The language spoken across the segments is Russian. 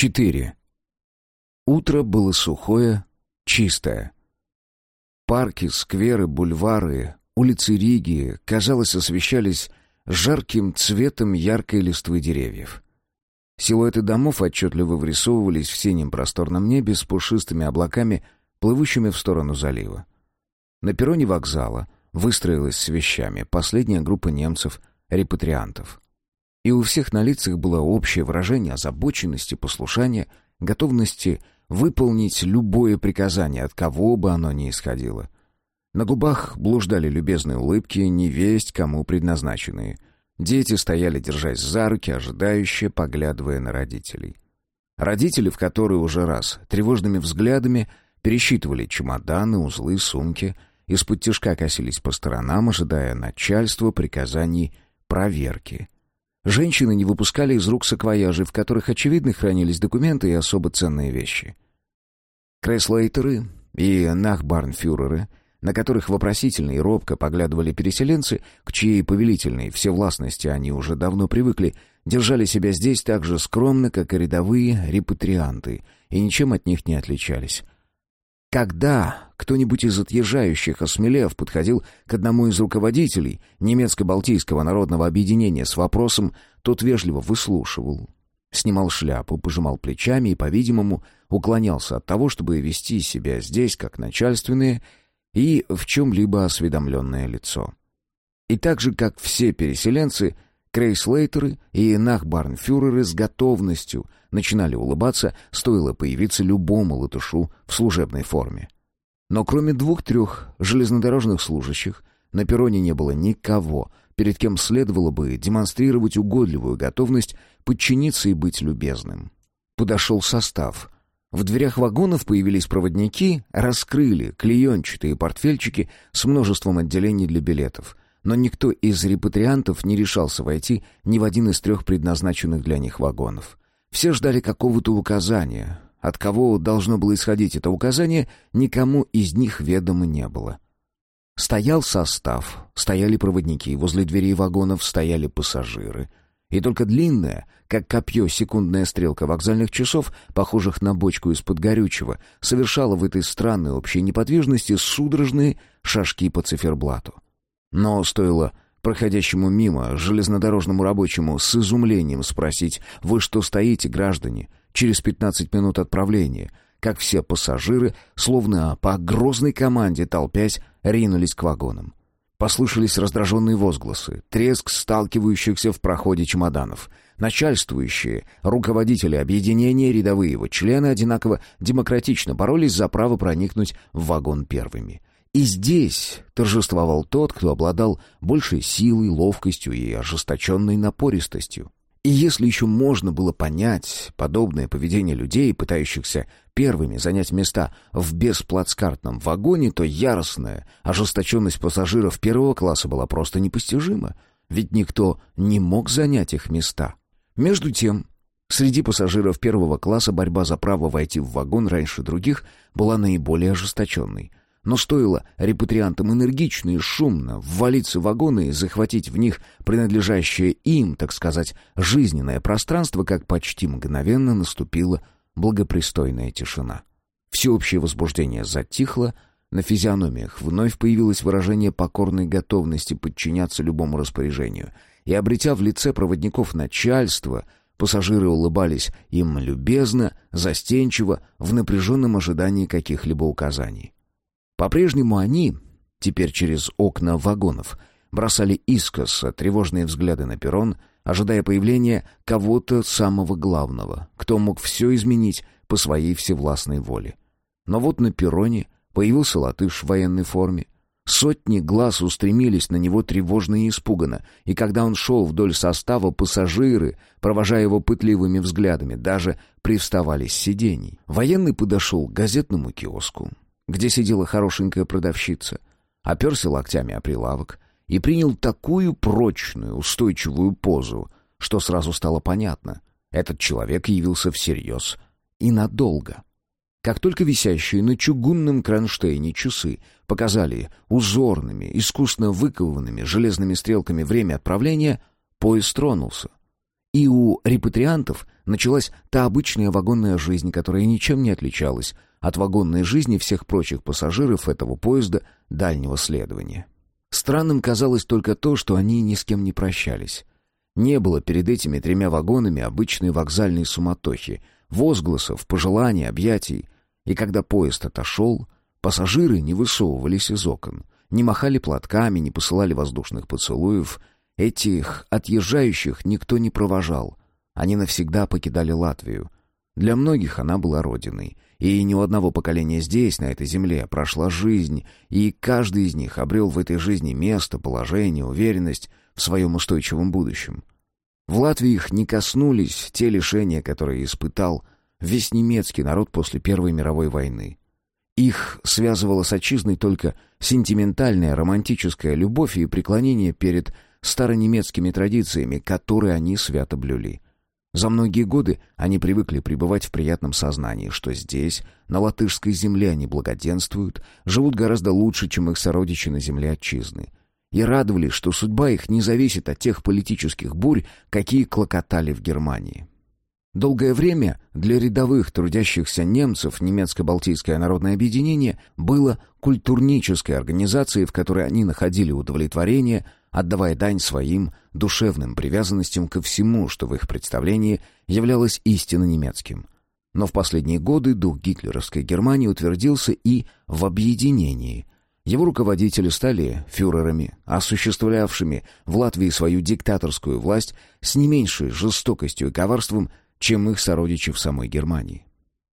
4. Утро было сухое, чистое. Парки, скверы, бульвары, улицы Риги, казалось, освещались жарким цветом яркой листвы деревьев. Силуэты домов отчетливо вырисовывались в синем просторном небе с пушистыми облаками, плывущими в сторону залива. На перроне вокзала выстроилась с вещами последняя группа немцев, репатриантов. И у всех на лицах было общее выражение озабоченности, послушания, готовности выполнить любое приказание, от кого бы оно ни исходило. На губах блуждали любезные улыбки, невесть кому предназначенные. Дети стояли, держась за руки, ожидающие, поглядывая на родителей. Родители, в которые уже раз тревожными взглядами пересчитывали чемоданы, узлы, сумки, из-под тяжка косились по сторонам, ожидая начальства, приказаний, проверки. Женщины не выпускали из рук саквояжи, в которых, очевидно, хранились документы и особо ценные вещи. Крейслейтеры и нахбарнфюреры на которых вопросительно и робко поглядывали переселенцы, к чьей повелительной всевластности они уже давно привыкли, держали себя здесь так же скромно, как и рядовые репатрианты, и ничем от них не отличались. Когда кто-нибудь из отъезжающих, осмелев, подходил к одному из руководителей немецко-балтийского народного объединения с вопросом, тот вежливо выслушивал, снимал шляпу, пожимал плечами и, по-видимому, уклонялся от того, чтобы вести себя здесь как начальственные и в чем-либо осведомленное лицо. И так же, как все переселенцы, Крейслейтеры и Нахбарнфюреры с готовностью начинали улыбаться, стоило появиться любому латышу в служебной форме. Но кроме двух-трех железнодорожных служащих, на перроне не было никого, перед кем следовало бы демонстрировать угодливую готовность подчиниться и быть любезным. Подошел состав — в дверях вагонов появились проводники, раскрыли клеенчатые портфельчики с множеством отделений для билетов. Но никто из репатриантов не решался войти ни в один из трех предназначенных для них вагонов. Все ждали какого-то указания. От кого должно было исходить это указание, никому из них ведомо не было. Стоял состав, стояли проводники, возле дверей вагонов стояли пассажиры — и только длинная, как копье секундная стрелка вокзальных часов, похожих на бочку из-под горючего, совершала в этой странной общей неподвижности судорожные шажки по циферблату. Но стоило проходящему мимо железнодорожному рабочему с изумлением спросить «Вы что стоите, граждане? Через пятнадцать минут отправления», как все пассажиры, словно по грозной команде толпясь, ринулись к вагонам. Послышались раздраженные возгласы, треск сталкивающихся в проходе чемоданов. Начальствующие, руководители объединения, рядовые его члены одинаково демократично боролись за право проникнуть в вагон первыми. И здесь торжествовал тот, кто обладал большей силой, ловкостью и ожесточенной напористостью. И если еще можно было понять подобное поведение людей, пытающихся первыми занять места в бесплацкартном вагоне, то яростная ожесточенность пассажиров первого класса была просто непостижима, ведь никто не мог занять их места. Между тем, среди пассажиров первого класса борьба за право войти в вагон раньше других была наиболее ожесточенной. Но стоило репатриантам энергично и шумно ввалиться в вагоны и захватить в них принадлежащее им, так сказать, жизненное пространство, как почти мгновенно наступила благопристойная тишина. Всеобщее возбуждение затихло, на физиономиях вновь появилось выражение покорной готовности подчиняться любому распоряжению, и, обретя в лице проводников начальства, пассажиры улыбались им любезно, застенчиво, в напряженном ожидании каких-либо указаний. По-прежнему они, теперь через окна вагонов, бросали искоса тревожные взгляды на перрон, ожидая появления кого-то самого главного, кто мог все изменить по своей всевластной воле. Но вот на перроне появился латыш в военной форме. Сотни глаз устремились на него тревожно и испуганно, и когда он шел вдоль состава, пассажиры, провожая его пытливыми взглядами, даже привставали с сидений. Военный подошел к газетному киоску, где сидела хорошенькая продавщица, оперся локтями о прилавок и принял такую прочную, устойчивую позу, что сразу стало понятно. Этот человек явился всерьез и надолго. Как только висящие на чугунном кронштейне часы показали узорными, искусно выкованными железными стрелками время отправления, поезд тронулся. И у репатриантов началась та обычная вагонная жизнь, которая ничем не отличалась от вагонной жизни всех прочих пассажиров этого поезда дальнего следования. Странным казалось только то, что они ни с кем не прощались. Не было перед этими тремя вагонами обычной вокзальной суматохи, возгласов, пожеланий, объятий. И когда поезд отошел, пассажиры не высовывались из окон, не махали платками, не посылали воздушных поцелуев. Этих отъезжающих никто не провожал. Они навсегда покидали Латвию. Для многих она была родиной. И ни у одного поколения здесь, на этой земле, прошла жизнь, и каждый из них обрел в этой жизни место, положение, уверенность в своем устойчивом будущем. В Латвии их не коснулись те лишения, которые испытал весь немецкий народ после Первой мировой войны. Их связывала с отчизной только сентиментальная романтическая любовь и преклонение перед старонемецкими традициями, которые они свято блюли. За многие годы они привыкли пребывать в приятном сознании, что здесь, на латышской земле, они благоденствуют, живут гораздо лучше, чем их сородичи на земле отчизны и радовались, что судьба их не зависит от тех политических бурь, какие клокотали в Германии. Долгое время для рядовых трудящихся немцев немецко-балтийское народное объединение было культурнической организацией, в которой они находили удовлетворение, отдавая дань своим душевным привязанностям ко всему, что в их представлении являлось истинно немецким. Но в последние годы дух гитлеровской Германии утвердился и в объединении – его руководители стали фюрерами, осуществлявшими в Латвии свою диктаторскую власть с не меньшей жестокостью и коварством, чем их сородичи в самой Германии.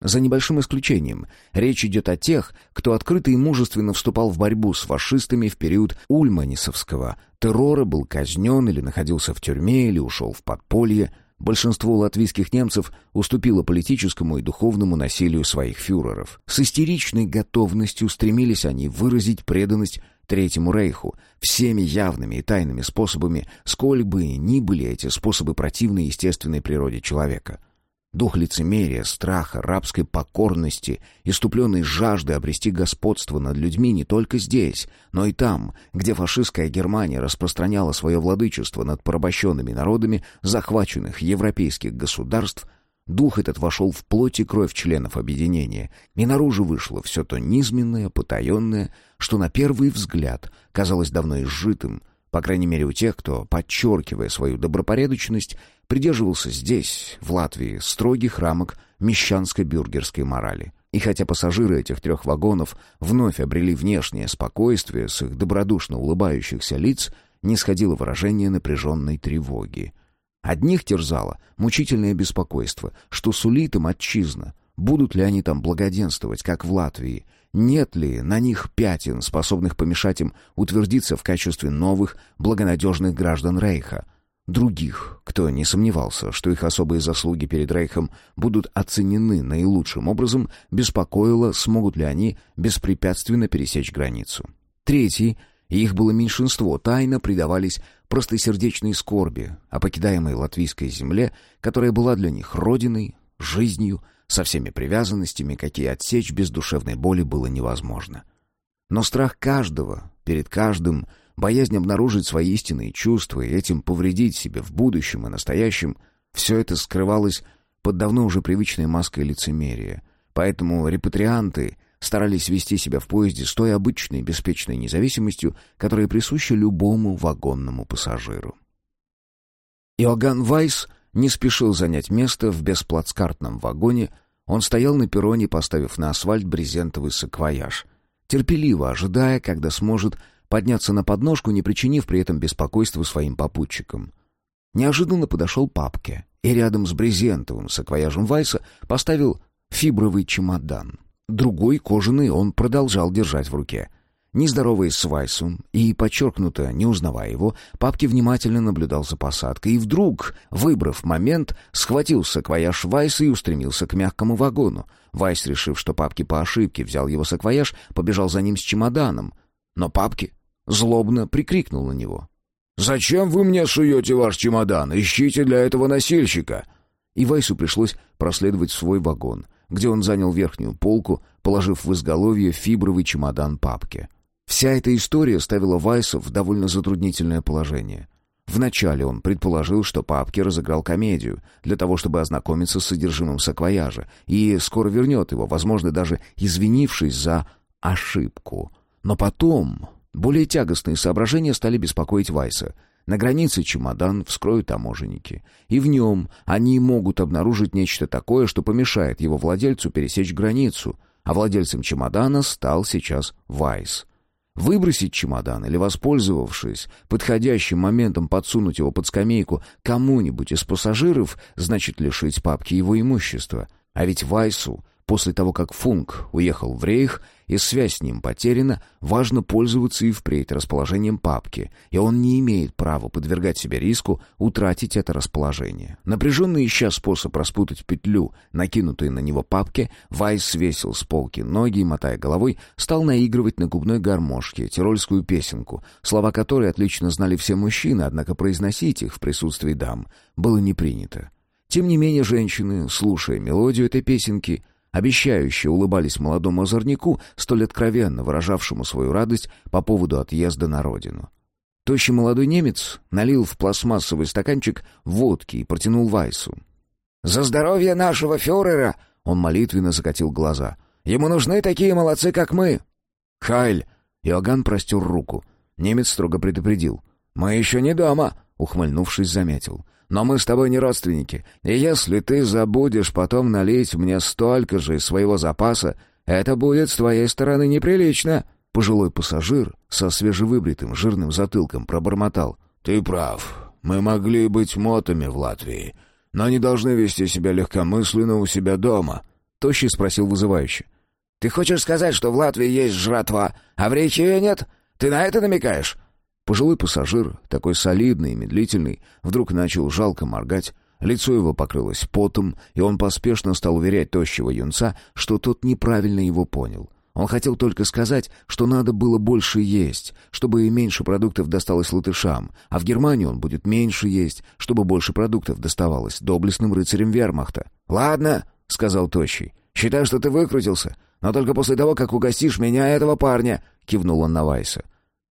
За небольшим исключением, речь идет о тех, кто открыто и мужественно вступал в борьбу с фашистами в период ульманисовского террора, был казнен или находился в тюрьме, или ушел в подполье, Большинство латвийских немцев уступило политическому и духовному насилию своих фюреров. С истеричной готовностью стремились они выразить преданность Третьему Рейху всеми явными и тайными способами, сколь бы ни были эти способы противны естественной природе человека – Дух лицемерия, страха, рабской покорности, иступленной жажды обрести господство над людьми не только здесь, но и там, где фашистская Германия распространяла свое владычество над порабощенными народами захваченных европейских государств, дух этот вошел в плоть и кровь членов объединения, и наружу вышло все то низменное, потаенное, что на первый взгляд казалось давно изжитым, по крайней мере у тех, кто, подчеркивая свою добропорядочность, придерживался здесь, в Латвии, строгих рамок мещанско-бюргерской морали. И хотя пассажиры этих трех вагонов вновь обрели внешнее спокойствие с их добродушно улыбающихся лиц, не сходило выражение напряженной тревоги. Одних терзало мучительное беспокойство, что сулит им отчизна, будут ли они там благоденствовать, как в Латвии, нет ли на них пятен, способных помешать им утвердиться в качестве новых, благонадежных граждан Рейха — Других, кто не сомневался, что их особые заслуги перед Рейхом будут оценены наилучшим образом, беспокоило, смогут ли они беспрепятственно пересечь границу. Третьи, и их было меньшинство, тайно предавались простосердечной скорби о покидаемой латвийской земле, которая была для них родиной, жизнью, со всеми привязанностями, какие отсечь без душевной боли было невозможно. Но страх каждого перед каждым — боязнь обнаружить свои истинные чувства и этим повредить себе в будущем и настоящем, все это скрывалось под давно уже привычной маской лицемерия. Поэтому репатрианты старались вести себя в поезде с той обычной беспечной независимостью, которая присуща любому вагонному пассажиру. Иоганн Вайс не спешил занять место в бесплацкартном вагоне, он стоял на перроне, поставив на асфальт брезентовый саквояж, терпеливо ожидая, когда сможет подняться на подножку, не причинив при этом беспокойства своим попутчикам. Неожиданно подошел папке и рядом с брезентовым саквояжем Вайса поставил фибровый чемодан. Другой, кожаный, он продолжал держать в руке. Не здороваясь с Вайсом и, подчеркнуто, не узнавая его, папки внимательно наблюдал за посадкой и вдруг, выбрав момент, схватил саквояж Вайса и устремился к мягкому вагону. Вайс, решив, что папки по ошибке взял его саквояж, побежал за ним с чемоданом. Но папки злобно прикрикнул на него. «Зачем вы мне суете ваш чемодан? Ищите для этого носильщика!» И Вайсу пришлось проследовать свой вагон, где он занял верхнюю полку, положив в изголовье фибровый чемодан папки. Вся эта история ставила Вайса в довольно затруднительное положение. Вначале он предположил, что папке разыграл комедию, для того, чтобы ознакомиться с содержимым саквояжа, и скоро вернет его, возможно, даже извинившись за ошибку. Но потом более тягостные соображения стали беспокоить Вайса. На границе чемодан вскроют таможенники, и в нем они могут обнаружить нечто такое, что помешает его владельцу пересечь границу, а владельцем чемодана стал сейчас Вайс. Выбросить чемодан или, воспользовавшись подходящим моментом, подсунуть его под скамейку кому-нибудь из пассажиров, значит лишить папки его имущества. А ведь Вайсу После того, как Функ уехал в Рейх и связь с ним потеряна, важно пользоваться и впредь расположением папки, и он не имеет права подвергать себе риску утратить это расположение. Напряженно ища способ распутать петлю, накинутую на него папки, Вайс свесил с полки ноги и, мотая головой, стал наигрывать на губной гармошке тирольскую песенку, слова которой отлично знали все мужчины, однако произносить их в присутствии дам было не принято. Тем не менее, женщины, слушая мелодию этой песенки, обещающе улыбались молодому озорнику, столь откровенно выражавшему свою радость по поводу отъезда на родину. Тощий молодой немец налил в пластмассовый стаканчик водки и протянул Вайсу. «За здоровье нашего фюрера!» — он молитвенно закатил глаза. «Ему нужны такие молодцы, как мы!» «Хайль!» — Иоганн простер руку. Немец строго предупредил. «Мы еще не дома!» — ухмыльнувшись, заметил. Но мы с тобой не родственники, и если ты забудешь потом налить мне столько же из своего запаса, это будет с твоей стороны неприлично». Пожилой пассажир со свежевыбритым жирным затылком пробормотал. «Ты прав. Мы могли быть мотами в Латвии, но не должны вести себя легкомысленно у себя дома». Тощий спросил вызывающе. «Ты хочешь сказать, что в Латвии есть жратва, а в Речи нет? Ты на это намекаешь?» Пожилой пассажир, такой солидный и медлительный, вдруг начал жалко моргать, лицо его покрылось потом, и он поспешно стал уверять тощего юнца, что тот неправильно его понял. Он хотел только сказать, что надо было больше есть, чтобы и меньше продуктов досталось латышам, а в Германии он будет меньше есть, чтобы больше продуктов доставалось доблестным рыцарям вермахта. «Ладно», — сказал Тощий, — «считай, что ты выкрутился, но только после того, как угостишь меня этого парня», — кивнул он на Вайса.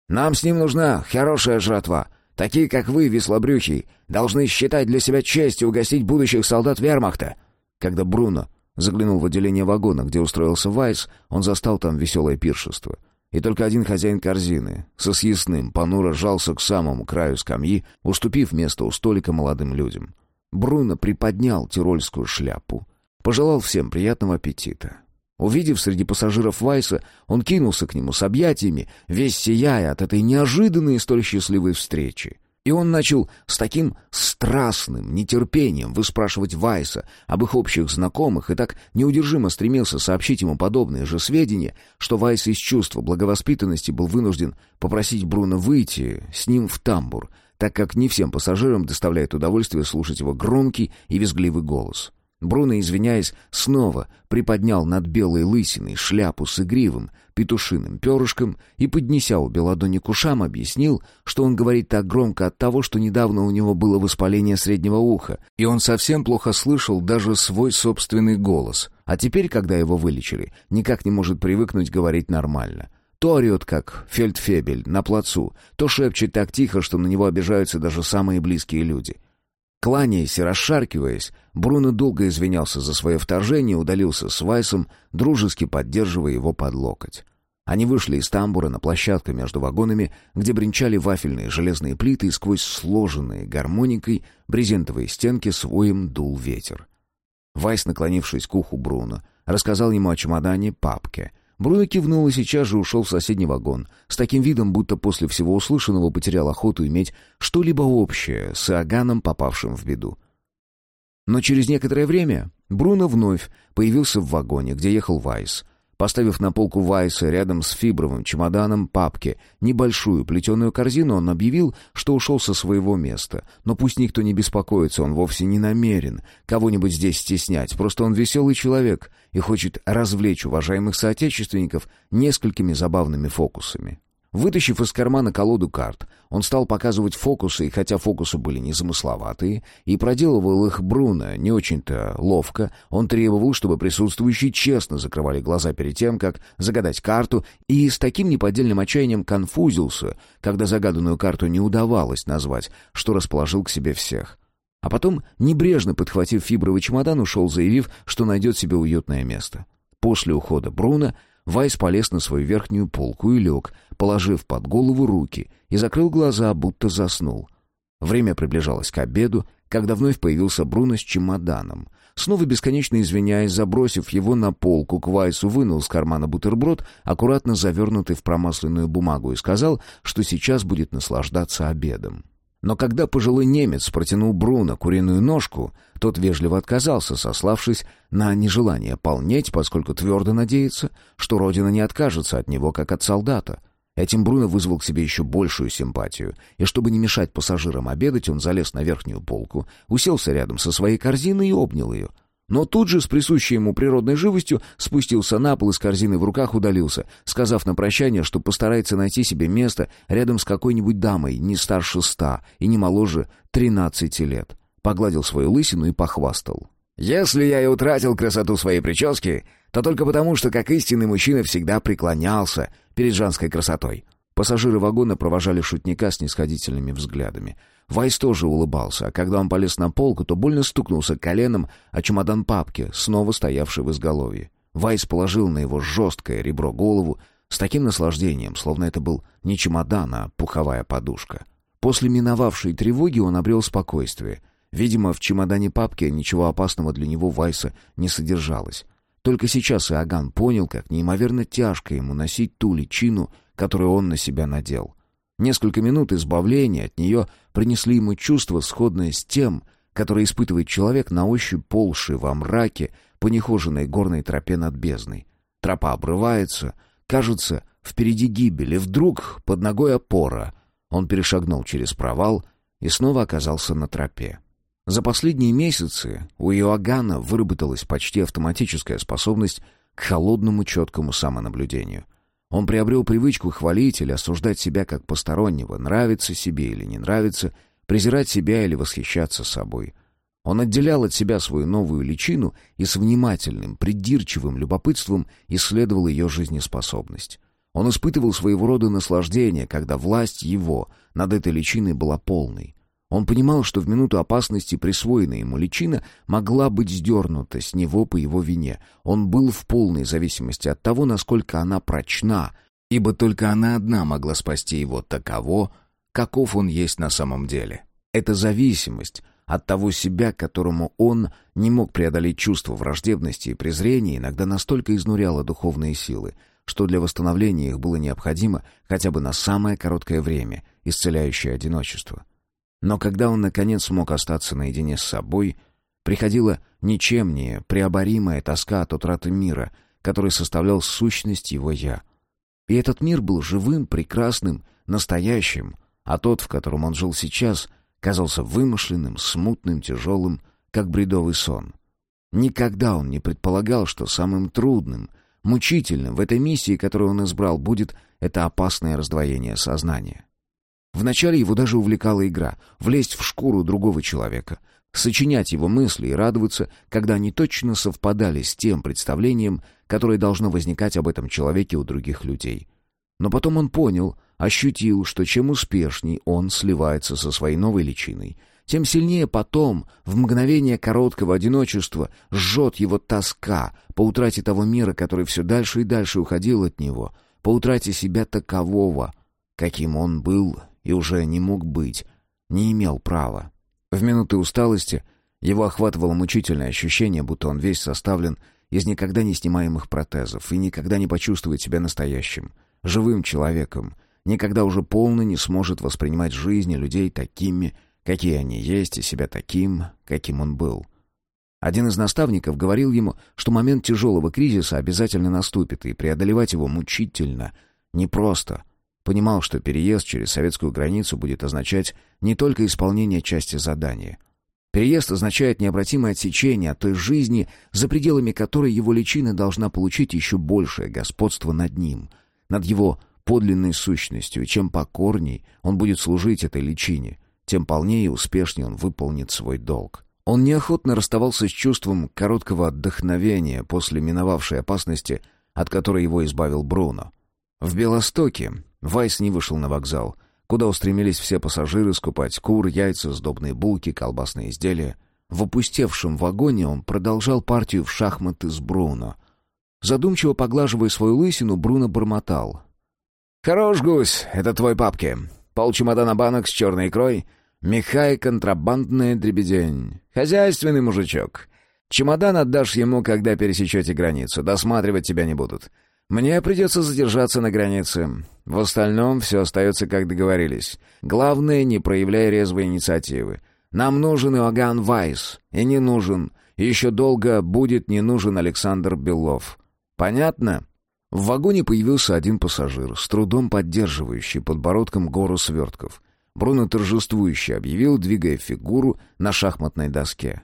Нам с ним нужна хорошая жратва. Такие, как вы, веслобрюхий, должны считать для себя честью угостить будущих солдат вермахта». Когда Бруно заглянул в отделение вагона, где устроился Вайс, он застал там веселое пиршество. И только один хозяин корзины, со съестным, понуро жался к самому краю скамьи, уступив место у столика молодым людям. Бруно приподнял тирольскую шляпу, пожелал всем приятного аппетита. Увидев среди пассажиров Вайса, он кинулся к нему с объятиями, весь сияя от этой неожиданной и столь счастливой встречи. И он начал с таким страстным нетерпением выспрашивать Вайса об их общих знакомых и так неудержимо стремился сообщить ему подобные же сведения, что Вайс из чувства благовоспитанности был вынужден попросить Бруно выйти с ним в тамбур, так как не всем пассажирам доставляет удовольствие слушать его громкий и визгливый голос. Бруно, извиняясь, снова приподнял над белой лысиной шляпу с игривым петушиным перышком и, поднеся обе ладони к ушам, объяснил, что он говорит так громко от того, что недавно у него было воспаление среднего уха, и он совсем плохо слышал даже свой собственный голос, а теперь, когда его вылечили, никак не может привыкнуть говорить нормально. То орет, как фельдфебель, на плацу, то шепчет так тихо, что на него обижаются даже самые близкие люди — Кланяясь и расшаркиваясь, Бруно долго извинялся за свое вторжение удалился с Вайсом, дружески поддерживая его под локоть. Они вышли из тамбура на площадку между вагонами, где бренчали вафельные железные плиты, и сквозь сложенные гармоникой брезентовые стенки своим дул ветер. Вайс, наклонившись к уху Бруно, рассказал ему о чемодане, папке, Бруно кивнул и сейчас же ушел в соседний вагон, с таким видом, будто после всего услышанного потерял охоту иметь что-либо общее с Иоганном, попавшим в беду. Но через некоторое время Бруно вновь появился в вагоне, где ехал Вайс — Поставив на полку Вайса рядом с фибровым чемоданом папки небольшую плетеную корзину, он объявил, что ушел со своего места. Но пусть никто не беспокоится, он вовсе не намерен кого-нибудь здесь стеснять. Просто он веселый человек и хочет развлечь уважаемых соотечественников несколькими забавными фокусами. Вытащив из кармана колоду карт, он стал показывать фокусы, и хотя фокусы были незамысловатые, и проделывал их Бруно не очень-то ловко, он требовал, чтобы присутствующие честно закрывали глаза перед тем, как загадать карту, и с таким неподдельным отчаянием конфузился, когда загаданную карту не удавалось назвать, что расположил к себе всех. А потом, небрежно подхватив фибровый чемодан, ушел, заявив, что найдет себе уютное место. После ухода Бруно Вайс полез на свою верхнюю полку и лег, положив под голову руки, и закрыл глаза, будто заснул. Время приближалось к обеду, когда вновь появился Бруно с чемоданом. Снова бесконечно извиняясь, забросив его на полку, к Вайсу вынул из кармана бутерброд, аккуратно завернутый в промасленную бумагу, и сказал, что сейчас будет наслаждаться обедом. Но когда пожилой немец протянул Бруно куриную ножку, тот вежливо отказался, сославшись на нежелание полнеть, поскольку твердо надеется, что родина не откажется от него, как от солдата. Этим Бруно вызвал к себе еще большую симпатию, и чтобы не мешать пассажирам обедать, он залез на верхнюю полку, уселся рядом со своей корзиной и обнял ее — но тут же, с присущей ему природной живостью, спустился на пол и с корзиной в руках удалился, сказав на прощание, что постарается найти себе место рядом с какой-нибудь дамой не старше ста и не моложе тринадцати лет. Погладил свою лысину и похвастал. «Если я и утратил красоту своей прически, то только потому, что как истинный мужчина всегда преклонялся перед женской красотой». Пассажиры вагона провожали шутника с нисходительными взглядами. Вайс тоже улыбался, а когда он полез на полку, то больно стукнулся коленом о чемодан папки, снова стоявший в изголовье. Вайс положил на его жесткое ребро голову с таким наслаждением, словно это был не чемодан, а пуховая подушка. После миновавшей тревоги он обрел спокойствие. Видимо, в чемодане папки ничего опасного для него Вайса не содержалось. Только сейчас Иоганн понял, как неимоверно тяжко ему носить ту личину, которую он на себя надел. Несколько минут избавления от нее принесли ему чувство, сходное с тем, которое испытывает человек на ощупь полши во мраке по нехоженной горной тропе над бездной. Тропа обрывается, кажется, впереди гибель, и вдруг под ногой опора. Он перешагнул через провал и снова оказался на тропе. За последние месяцы у Иоганна выработалась почти автоматическая способность к холодному четкому самонаблюдению — он приобрел привычку хвалить или осуждать себя как постороннего, нравится себе или не нравится, презирать себя или восхищаться собой. Он отделял от себя свою новую личину и с внимательным, придирчивым любопытством исследовал ее жизнеспособность. Он испытывал своего рода наслаждение, когда власть его над этой личиной была полной. Он понимал, что в минуту опасности присвоенная ему личина могла быть сдернута с него по его вине. Он был в полной зависимости от того, насколько она прочна, ибо только она одна могла спасти его таково, каков он есть на самом деле. Эта зависимость от того себя, которому он не мог преодолеть чувство враждебности и презрения, иногда настолько изнуряла духовные силы, что для восстановления их было необходимо хотя бы на самое короткое время исцеляющее одиночество. Но когда он, наконец, смог остаться наедине с собой, приходила ничем не преоборимая тоска от утраты мира, который составлял сущность его «я». И этот мир был живым, прекрасным, настоящим, а тот, в котором он жил сейчас, казался вымышленным, смутным, тяжелым, как бредовый сон. Никогда он не предполагал, что самым трудным, мучительным в этой миссии, которую он избрал, будет это опасное раздвоение сознания. Вначале его даже увлекала игра — влезть в шкуру другого человека, сочинять его мысли и радоваться, когда они точно совпадали с тем представлением, которое должно возникать об этом человеке у других людей. Но потом он понял, ощутил, что чем успешней он сливается со своей новой личиной, тем сильнее потом, в мгновение короткого одиночества, жжет его тоска по утрате того мира, который все дальше и дальше уходил от него, по утрате себя такового, каким он был и уже не мог быть, не имел права. В минуты усталости его охватывало мучительное ощущение, будто он весь составлен из никогда не снимаемых протезов и никогда не почувствует себя настоящим, живым человеком, никогда уже полно не сможет воспринимать жизнь и людей такими, какие они есть, и себя таким, каким он был. Один из наставников говорил ему, что момент тяжелого кризиса обязательно наступит, и преодолевать его мучительно, непросто, Понимал, что переезд через советскую границу будет означать не только исполнение части задания. Переезд означает необратимое отсечение от той жизни, за пределами которой его личина должна получить еще большее господство над ним, над его подлинной сущностью, чем покорней он будет служить этой личине, тем полнее и успешнее он выполнит свой долг. Он неохотно расставался с чувством короткого отдохновения после миновавшей опасности, от которой его избавил Бруно. В Белостоке Вайс не вышел на вокзал, куда устремились все пассажиры скупать кур, яйца, сдобные булки, колбасные изделия. В опустевшем вагоне он продолжал партию в шахматы с Бруно. Задумчиво поглаживая свою лысину, Бруно бормотал. «Хорош, гусь, это твой папки. Полчемодана банок с черной икрой. Михай контрабандная дребедень. Хозяйственный мужичок. Чемодан отдашь ему, когда пересечете границу. Досматривать тебя не будут. Мне придется задержаться на границе. В остальном все остается, как договорились. Главное, не проявляй резвой инициативы. Нам нужен Иоганн Вайс. И не нужен. И еще долго будет не нужен Александр Белов. Понятно?» В вагоне появился один пассажир, с трудом поддерживающий подбородком гору свертков. Бруно торжествующе объявил, двигая фигуру на шахматной доске.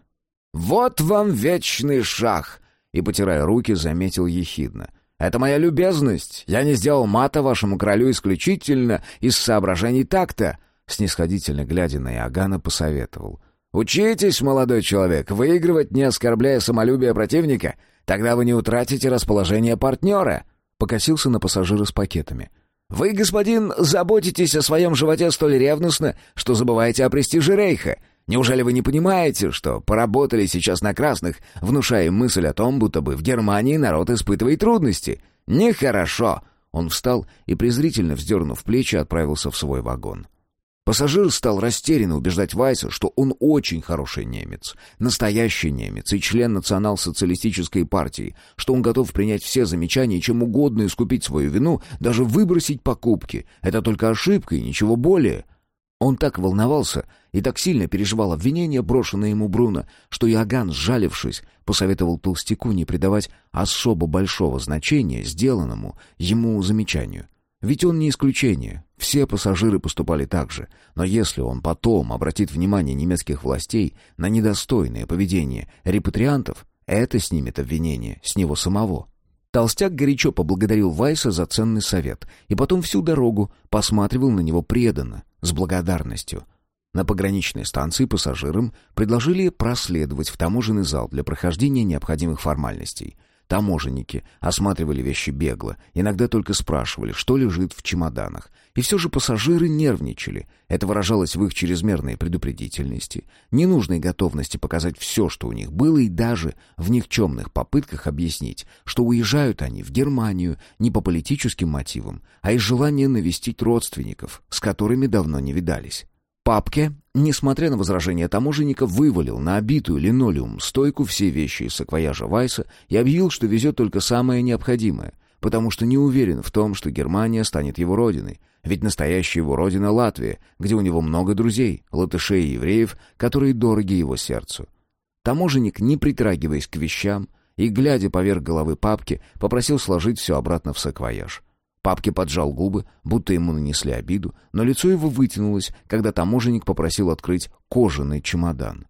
«Вот вам вечный шах!» И, потирая руки, заметил ехидно. «Это моя любезность. Я не сделал мата вашему королю исключительно из соображений такта!» Снисходительно глядя на Иоганна, посоветовал. «Учитесь, молодой человек, выигрывать, не оскорбляя самолюбие противника. Тогда вы не утратите расположение партнера!» покосился на пассажира с пакетами. «Вы, господин, заботитесь о своем животе столь ревностно, что забываете о престиже Рейха. Неужели вы не понимаете, что поработали сейчас на красных, внушая мысль о том, будто бы в Германии народ испытывает трудности? Нехорошо!» Он встал и, презрительно вздернув плечи, отправился в свой вагон. Пассажир стал растерянно убеждать Вайса, что он очень хороший немец, настоящий немец и член национал-социалистической партии, что он готов принять все замечания чем угодно искупить свою вину, даже выбросить покупки. Это только ошибка и ничего более. Он так волновался и так сильно переживал обвинения, брошенные ему Бруно, что Иоганн, сжалившись, посоветовал толстяку не придавать особо большого значения сделанному ему замечанию. Ведь он не исключение. Все пассажиры поступали так же. Но если он потом обратит внимание немецких властей на недостойное поведение репатриантов, это снимет обвинение с него самого. Толстяк горячо поблагодарил Вайса за ценный совет, и потом всю дорогу посматривал на него преданно, с благодарностью. На пограничной станции пассажирам предложили проследовать в таможенный зал для прохождения необходимых формальностей. Таможенники осматривали вещи бегло, иногда только спрашивали, что лежит в чемоданах. И все же пассажиры нервничали. Это выражалось в их чрезмерной предупредительности, ненужной готовности показать все, что у них было, и даже в никчемных попытках объяснить, что уезжают они в Германию не по политическим мотивам, а из желания навестить родственников, с которыми давно не видались. Папке, несмотря на возражения таможенника, вывалил на обитую линолеум стойку все вещи из саквояжа Вайса и объявил, что везет только самое необходимое, потому что не уверен в том, что Германия станет его родиной, ведь настоящая его родина Латвия, где у него много друзей, латышей и евреев, которые дороги его сердцу. Таможенник, не притрагиваясь к вещам и, глядя поверх головы папки, попросил сложить все обратно в саквояж. Папки поджал губы, будто ему нанесли обиду, но лицо его вытянулось, когда таможенник попросил открыть кожаный чемодан.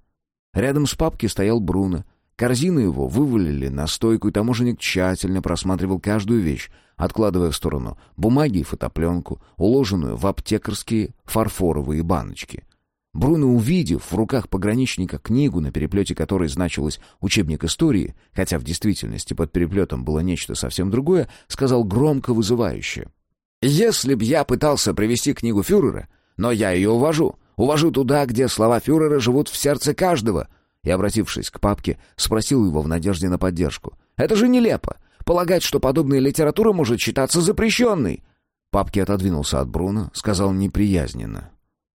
Рядом с папки стоял Бруно. Корзину его вывалили на стойку, и таможенник тщательно просматривал каждую вещь, откладывая в сторону бумаги и фотопленку, уложенную в аптекарские фарфоровые баночки. Бруно, увидев в руках пограничника книгу, на переплете которой значилось «Учебник истории», хотя в действительности под переплетом было нечто совсем другое, сказал громко вызывающе. «Если б я пытался привести книгу фюрера, но я ее увожу, увожу туда, где слова фюрера живут в сердце каждого», и, обратившись к папке, спросил его в надежде на поддержку. «Это же нелепо! Полагать, что подобная литература может считаться запрещенной!» Папки отодвинулся от Бруно, сказал неприязненно.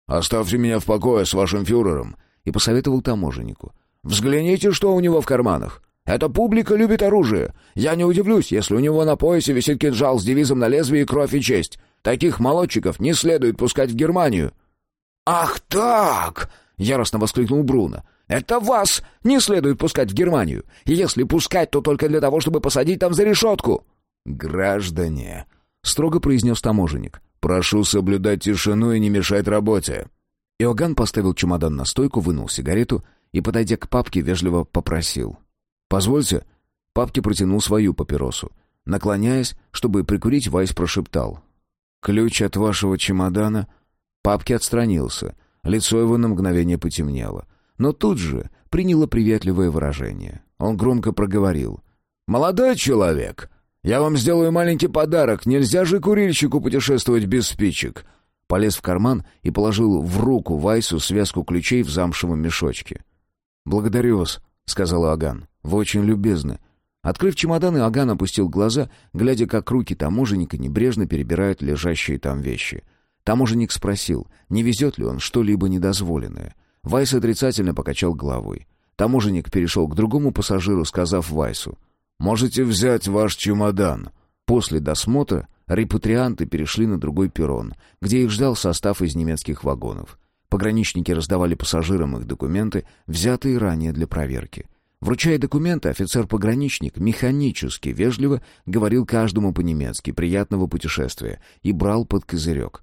«Оставьте меня в покое с вашим фюрером», и посоветовал таможеннику. «Взгляните, что у него в карманах. Эта публика любит оружие. Я не удивлюсь, если у него на поясе висит кинжал с девизом на лезвии «Кровь и честь». Таких молодчиков не следует пускать в Германию». «Ах так!» — яростно воскликнул Бруно. «Это вас не следует пускать в Германию. Если пускать, то только для того, чтобы посадить там за решетку». «Граждане», — строго произнес таможенник, Прошу соблюдать тишину и не мешать работе». Иоганн поставил чемодан на стойку, вынул сигарету и, подойдя к папке, вежливо попросил. «Позвольте». Папке протянул свою папиросу. Наклоняясь, чтобы прикурить, Вайс прошептал. «Ключ от вашего чемодана?» Папки отстранился. Лицо его на мгновение потемнело. Но тут же приняло приветливое выражение. Он громко проговорил. «Молодой человек, я вам сделаю маленький подарок. Нельзя же курильщику путешествовать без спичек». Полез в карман и положил в руку Вайсу связку ключей в замшевом мешочке. «Благодарю вас», — сказал Аган. «Вы очень любезны». Открыв чемодан, Аган опустил глаза, глядя, как руки таможенника небрежно перебирают лежащие там вещи. Таможенник спросил, не везет ли он что-либо недозволенное. Вайс отрицательно покачал головой. Таможенник перешел к другому пассажиру, сказав Вайсу, «Можете взять ваш чемодан». После досмотра репатрианты перешли на другой перрон, где их ждал состав из немецких вагонов. Пограничники раздавали пассажирам их документы, взятые ранее для проверки. Вручая документы, офицер-пограничник механически вежливо говорил каждому по-немецки «приятного путешествия» и брал под козырек.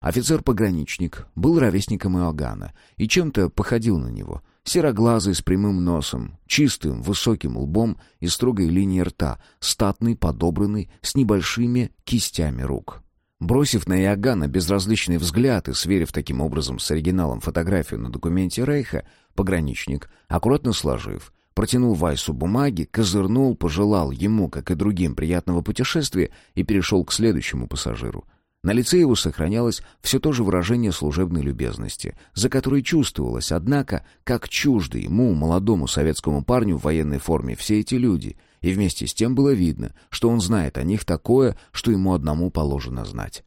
Офицер-пограничник был ровесником Иоганна и чем-то походил на него. Сероглазый, с прямым носом, чистым, высоким лбом и строгой линией рта, статный, подобранный, с небольшими кистями рук. Бросив на Иоганна безразличный взгляд и сверив таким образом с оригиналом фотографию на документе Рейха, пограничник, аккуратно сложив, протянул Вайсу бумаги, козырнул, пожелал ему, как и другим, приятного путешествия и перешел к следующему пассажиру — на лице его сохранялось все то же выражение служебной любезности, за которой чувствовалось, однако, как чужды ему, молодому советскому парню в военной форме, все эти люди, и вместе с тем было видно, что он знает о них такое, что ему одному положено знать.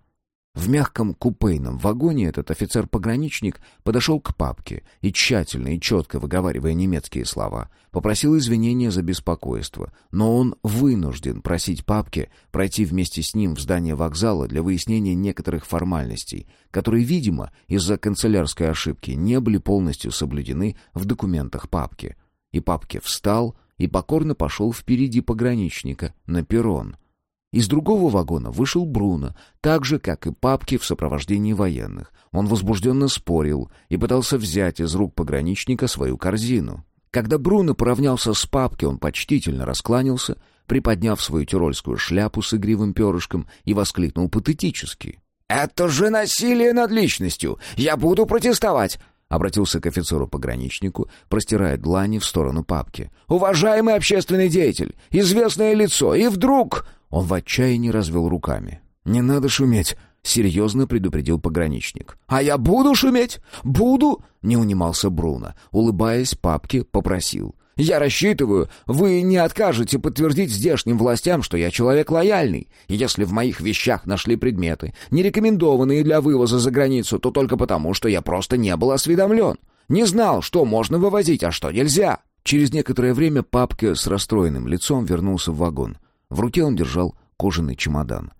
В мягком купейном вагоне этот офицер-пограничник подошел к папке и, тщательно и четко выговаривая немецкие слова, попросил извинения за беспокойство, но он вынужден просить папке пройти вместе с ним в здание вокзала для выяснения некоторых формальностей, которые, видимо, из-за канцелярской ошибки не были полностью соблюдены в документах папки. И папке встал и покорно пошел впереди пограничника на перрон — из другого вагона вышел Бруно, так же, как и папки в сопровождении военных. Он возбужденно спорил и пытался взять из рук пограничника свою корзину. Когда Бруно поравнялся с папки, он почтительно раскланялся, приподняв свою тюрольскую шляпу с игривым перышком и воскликнул патетически. «Это же насилие над личностью! Я буду протестовать!» Обратился к офицеру-пограничнику, простирая длани в сторону папки. «Уважаемый общественный деятель! Известное лицо! И вдруг...» Он в отчаянии развел руками. «Не надо шуметь», — серьезно предупредил пограничник. «А я буду шуметь? Буду?» — не унимался Бруно. Улыбаясь, папке попросил. «Я рассчитываю, вы не откажете подтвердить здешним властям, что я человек лояльный. Если в моих вещах нашли предметы, не рекомендованные для вывоза за границу, то только потому, что я просто не был осведомлен. Не знал, что можно вывозить, а что нельзя». Через некоторое время папка с расстроенным лицом вернулся в вагон. В руке он держал кожаный чемодан.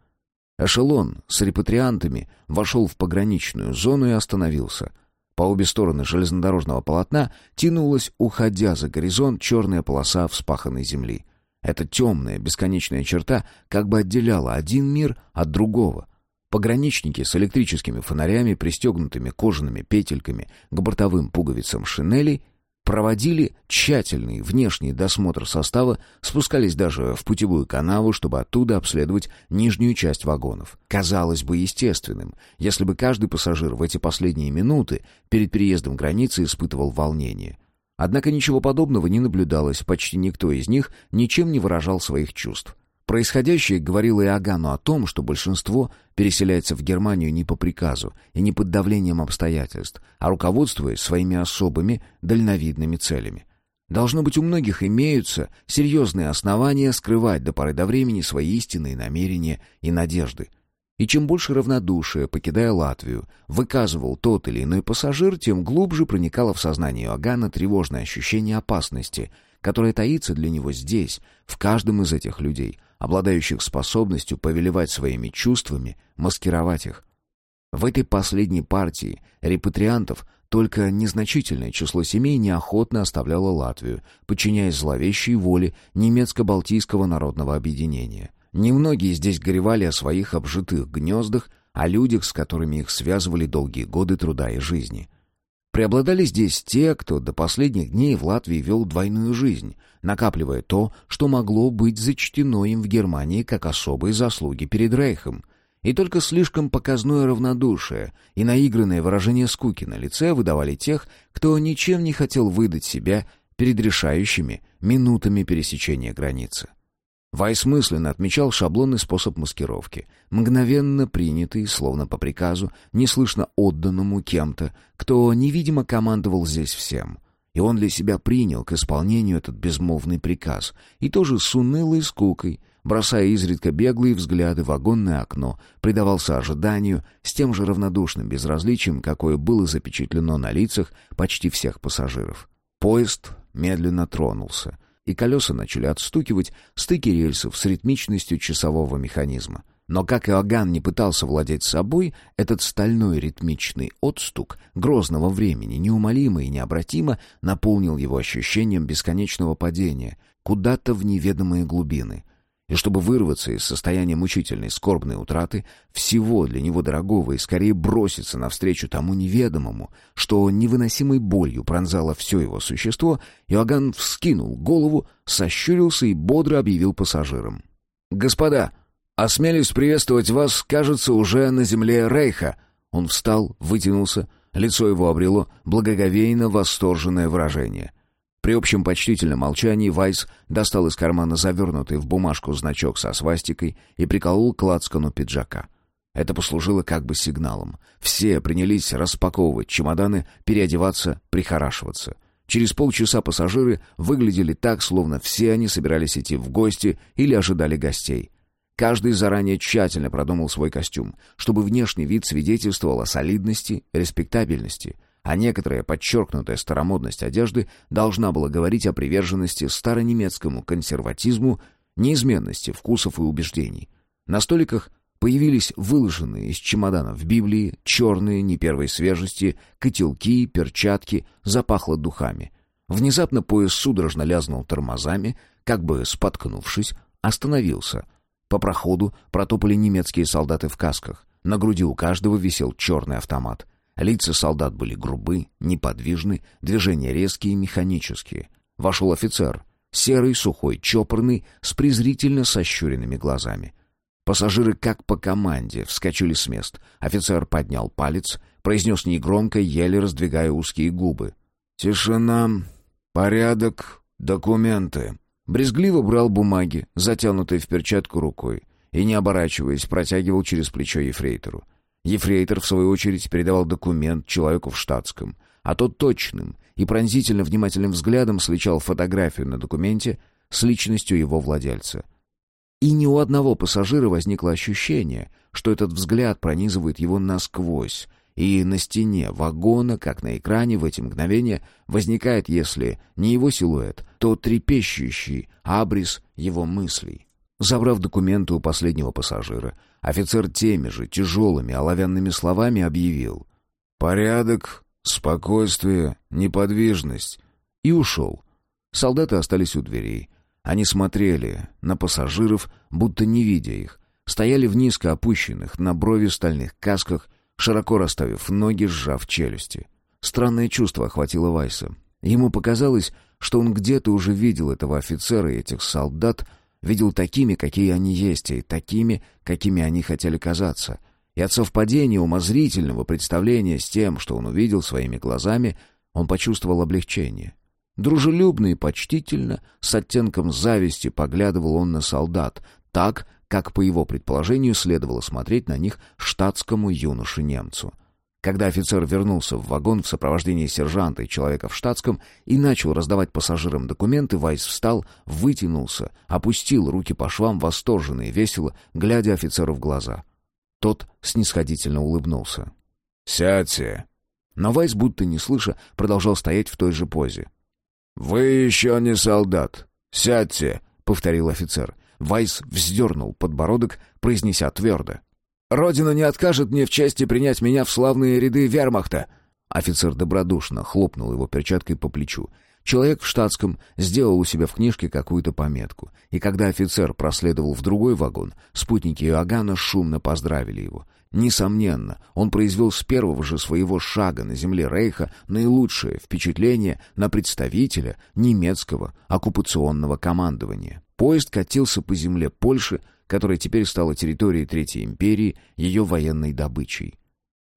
Эшелон с репатриантами вошел в пограничную зону и остановился. По обе стороны железнодорожного полотна тянулась, уходя за горизонт, черная полоса вспаханной земли. Эта темная, бесконечная черта как бы отделяла один мир от другого. Пограничники с электрическими фонарями, пристегнутыми кожаными петельками к бортовым пуговицам шинелей, проводили тщательный внешний досмотр состава, спускались даже в путевую канаву, чтобы оттуда обследовать нижнюю часть вагонов. Казалось бы естественным, если бы каждый пассажир в эти последние минуты перед переездом границы испытывал волнение. Однако ничего подобного не наблюдалось, почти никто из них ничем не выражал своих чувств. Происходящее говорило Иоганну о том, что большинство переселяется в Германию не по приказу и не под давлением обстоятельств, а руководствуясь своими особыми дальновидными целями. Должно быть, у многих имеются серьезные основания скрывать до поры до времени свои истинные намерения и надежды. И чем больше равнодушия, покидая Латвию, выказывал тот или иной пассажир, тем глубже проникало в сознание Иоганна тревожное ощущение опасности, которое таится для него здесь, в каждом из этих людей — обладающих способностью повелевать своими чувствами, маскировать их. В этой последней партии репатриантов только незначительное число семей неохотно оставляло Латвию, подчиняясь зловещей воле немецко-балтийского народного объединения. Немногие здесь горевали о своих обжитых гнездах, о людях, с которыми их связывали долгие годы труда и жизни — Преобладали здесь те, кто до последних дней в Латвии вел двойную жизнь, накапливая то, что могло быть зачтено им в Германии как особые заслуги перед Рейхом. И только слишком показное равнодушие и наигранное выражение скуки на лице выдавали тех, кто ничем не хотел выдать себя перед решающими минутами пересечения границы. Вайс мысленно отмечал шаблонный способ маскировки, мгновенно принятый, словно по приказу, неслышно отданному кем-то, кто невидимо командовал здесь всем. И он для себя принял к исполнению этот безмолвный приказ, и тоже с унылой скукой, бросая изредка беглые взгляды в вагонное окно, предавался ожиданию с тем же равнодушным безразличием, какое было запечатлено на лицах почти всех пассажиров. Поезд медленно тронулся — и колеса начали отстукивать стыки рельсов с ритмичностью часового механизма. Но как Иоганн не пытался владеть собой, этот стальной ритмичный отстук грозного времени неумолимо и необратимо наполнил его ощущением бесконечного падения куда-то в неведомые глубины, и чтобы вырваться из состояния мучительной скорбной утраты всего для него дорогого и скорее броситься навстречу тому неведомому, что невыносимой болью пронзало все его существо, Иоганн вскинул голову, сощурился и бодро объявил пассажирам. «Господа, осмелюсь приветствовать вас, кажется, уже на земле Рейха». Он встал, вытянулся, лицо его обрело благоговейно восторженное выражение — при общем почтительном молчании Вайс достал из кармана завернутый в бумажку значок со свастикой и приколол к лацкану пиджака. Это послужило как бы сигналом. Все принялись распаковывать чемоданы, переодеваться, прихорашиваться. Через полчаса пассажиры выглядели так, словно все они собирались идти в гости или ожидали гостей. Каждый заранее тщательно продумал свой костюм, чтобы внешний вид свидетельствовал о солидности, респектабельности — а некоторая подчеркнутая старомодность одежды должна была говорить о приверженности старонемецкому консерватизму, неизменности вкусов и убеждений. На столиках появились выложенные из чемоданов Библии, черные, не первой свежести, котелки, перчатки, запахло духами. Внезапно поезд судорожно лязнул тормозами, как бы споткнувшись, остановился. По проходу протопали немецкие солдаты в касках. На груди у каждого висел черный автомат. Лица солдат были грубы, неподвижны, движения резкие и механические. Вошел офицер, серый, сухой, чопорный, с презрительно сощуренными глазами. Пассажиры, как по команде, вскочили с мест. Офицер поднял палец, произнес негромко, еле раздвигая узкие губы. «Тишина, порядок, документы». Брезгливо брал бумаги, затянутые в перчатку рукой, и, не оборачиваясь, протягивал через плечо ефрейтору. Ефрейтор, в свою очередь, передавал документ человеку в штатском, а тот точным и пронзительно внимательным взглядом сличал фотографию на документе с личностью его владельца. И ни у одного пассажира возникло ощущение, что этот взгляд пронизывает его насквозь, и на стене вагона, как на экране, в эти мгновения возникает, если не его силуэт, то трепещущий абрис его мыслей. Забрав документы у последнего пассажира, офицер теми же тяжелыми оловянными словами объявил «Порядок, спокойствие, неподвижность» и ушел. Солдаты остались у дверей. Они смотрели на пассажиров, будто не видя их, стояли в низко опущенных на брови стальных касках, широко расставив ноги, сжав челюсти. Странное чувство охватило Вайса. Ему показалось, что он где-то уже видел этого офицера и этих солдат — видел такими, какие они есть, и такими, какими они хотели казаться. И от совпадения умозрительного представления с тем, что он увидел своими глазами, он почувствовал облегчение. Дружелюбно и почтительно, с оттенком зависти поглядывал он на солдат, так, как, по его предположению, следовало смотреть на них штатскому юноше-немцу. Когда офицер вернулся в вагон в сопровождении сержанта и человека в штатском и начал раздавать пассажирам документы, Вайс встал, вытянулся, опустил руки по швам, восторженно и весело, глядя офицеру в глаза. Тот снисходительно улыбнулся. «Сядьте!» Но Вайс, будто не слыша, продолжал стоять в той же позе. «Вы еще не солдат. Сядьте!» — повторил офицер. Вайс вздернул подбородок, произнеся твердо. Родина не откажет мне в чести принять меня в славные ряды вермахта». Офицер добродушно хлопнул его перчаткой по плечу. Человек в штатском сделал у себя в книжке какую-то пометку, и когда офицер проследовал в другой вагон, спутники Иоганна шумно поздравили его. Несомненно, он произвел с первого же своего шага на земле Рейха наилучшее впечатление на представителя немецкого оккупационного командования. Поезд катился по земле Польши, которая теперь стала территорией Третьей империи, ее военной добычей.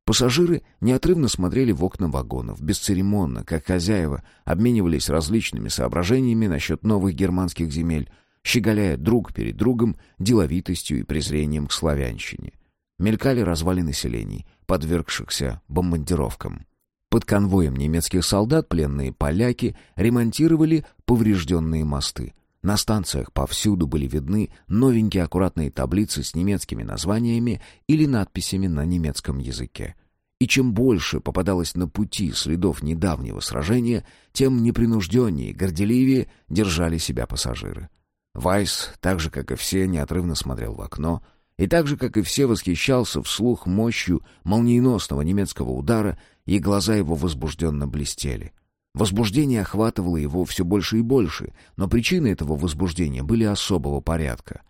Пассажиры неотрывно смотрели в окна вагонов, бесцеремонно, как хозяева, обменивались различными соображениями насчет новых германских земель, щеголяя друг перед другом деловитостью и презрением к славянщине. Мелькали развалины селений, подвергшихся бомбардировкам. Под конвоем немецких солдат пленные поляки ремонтировали поврежденные мосты. На станциях повсюду были видны новенькие аккуратные таблицы с немецкими названиями или надписями на немецком языке. И чем больше попадалось на пути следов недавнего сражения, тем непринужденнее и горделивее держали себя пассажиры. Вайс, так же, как и все, неотрывно смотрел в окно, и так же, как и все, восхищался вслух мощью молниеносного немецкого удара, и глаза его возбужденно блестели. Возбуждение охватывало его все больше и больше, но причины этого возбуждения были особого порядка.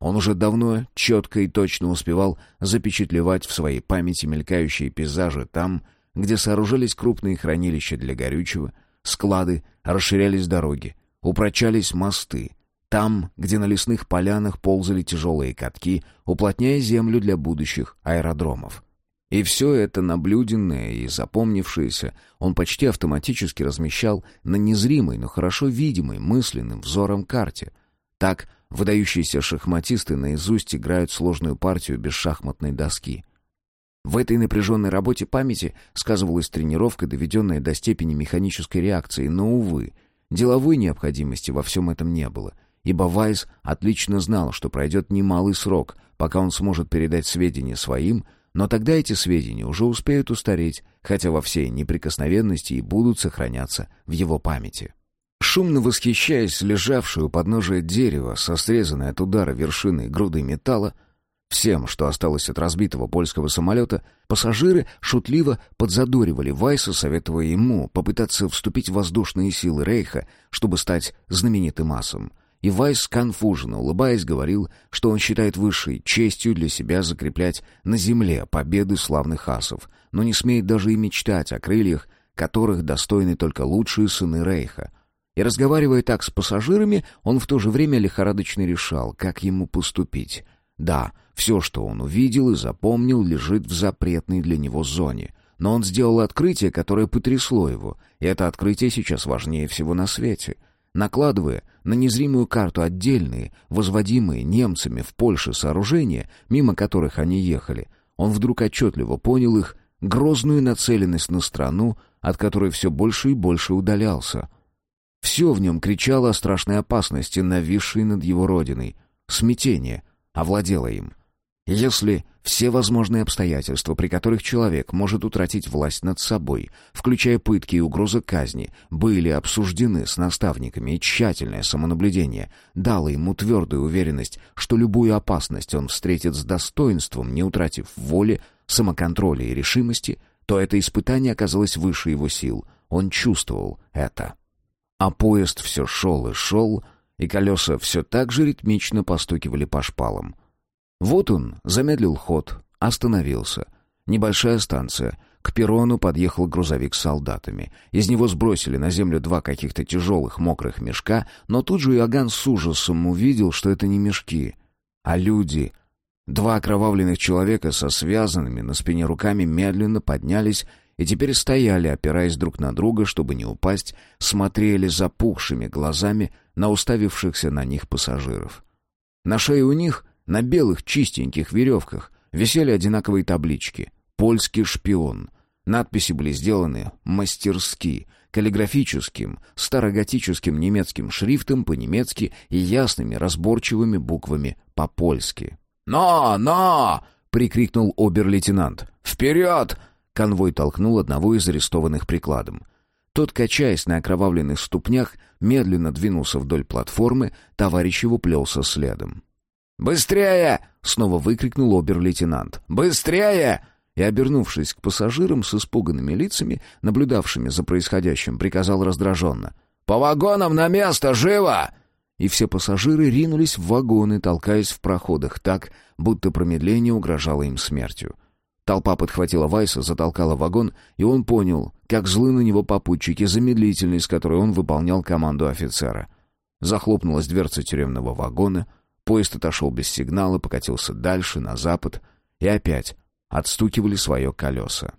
Он уже давно четко и точно успевал запечатлевать в своей памяти мелькающие пейзажи там, где сооружались крупные хранилища для горючего, склады, расширялись дороги, упрочались мосты, там, где на лесных полянах ползали тяжелые катки, уплотняя землю для будущих аэродромов. И все это наблюденное и запомнившееся он почти автоматически размещал на незримой, но хорошо видимой мысленным взором карте. Так выдающиеся шахматисты наизусть играют сложную партию без шахматной доски. В этой напряженной работе памяти сказывалась тренировка, доведенная до степени механической реакции, но, увы, деловой необходимости во всем этом не было — ибо Вайс отлично знал, что пройдет немалый срок, пока он сможет передать сведения своим, но тогда эти сведения уже успеют устареть, хотя во всей неприкосновенности и будут сохраняться в его памяти. Шумно восхищаясь лежавшую у подножия дерева со срезанной от удара вершиной грудой металла, всем, что осталось от разбитого польского самолета, пассажиры шутливо подзадоривали Вайса, советуя ему попытаться вступить в воздушные силы Рейха, чтобы стать знаменитым асом. И Вайс, конфуженно улыбаясь, говорил, что он считает высшей честью для себя закреплять на земле победы славных асов, но не смеет даже и мечтать о крыльях, которых достойны только лучшие сыны Рейха. И разговаривая так с пассажирами, он в то же время лихорадочно решал, как ему поступить. Да, все, что он увидел и запомнил, лежит в запретной для него зоне. Но он сделал открытие, которое потрясло его, и это открытие сейчас важнее всего на свете — накладывая на незримую карту отдельные, возводимые немцами в Польше сооружения, мимо которых они ехали, он вдруг отчетливо понял их грозную нацеленность на страну, от которой все больше и больше удалялся. Все в нем кричало о страшной опасности, нависшей над его родиной. Смятение овладело им. Если все возможные обстоятельства, при которых человек может утратить власть над собой, включая пытки и угрозы казни, были обсуждены с наставниками, и тщательное самонаблюдение дало ему твердую уверенность, что любую опасность он встретит с достоинством, не утратив воли, самоконтроля и решимости, то это испытание оказалось выше его сил. Он чувствовал это. А поезд все шел и шел, и колеса все так же ритмично постукивали по шпалам. Вот он замедлил ход, остановился. Небольшая станция. К перрону подъехал грузовик с солдатами. Из него сбросили на землю два каких-то тяжелых мокрых мешка, но тут же Иоганн с ужасом увидел, что это не мешки, а люди. Два окровавленных человека со связанными на спине руками медленно поднялись и теперь стояли, опираясь друг на друга, чтобы не упасть, смотрели запухшими глазами на уставившихся на них пассажиров. На шее у них на белых чистеньких веревках висели одинаковые таблички «Польский шпион». Надписи были сделаны мастерски, каллиграфическим, староготическим немецким шрифтом по-немецки и ясными разборчивыми буквами по-польски. «Но! Но!» — прикрикнул обер-лейтенант. «Вперед!» — конвой толкнул одного из арестованных прикладом. Тот, качаясь на окровавленных ступнях, медленно двинулся вдоль платформы, товарищ его плелся следом. «Быстрее!» — снова выкрикнул обер-лейтенант. «Быстрее!» И, обернувшись к пассажирам с испуганными лицами, наблюдавшими за происходящим, приказал раздраженно. «По вагонам на место! Живо!» И все пассажиры ринулись в вагоны, толкаясь в проходах так, будто промедление угрожало им смертью. Толпа подхватила Вайса, затолкала вагон, и он понял, как злы на него попутчики за медлительность, с которой он выполнял команду офицера — Захлопнулась дверца тюремного вагона, поезд отошел без сигнала, покатился дальше, на запад, и опять отстукивали свое колеса.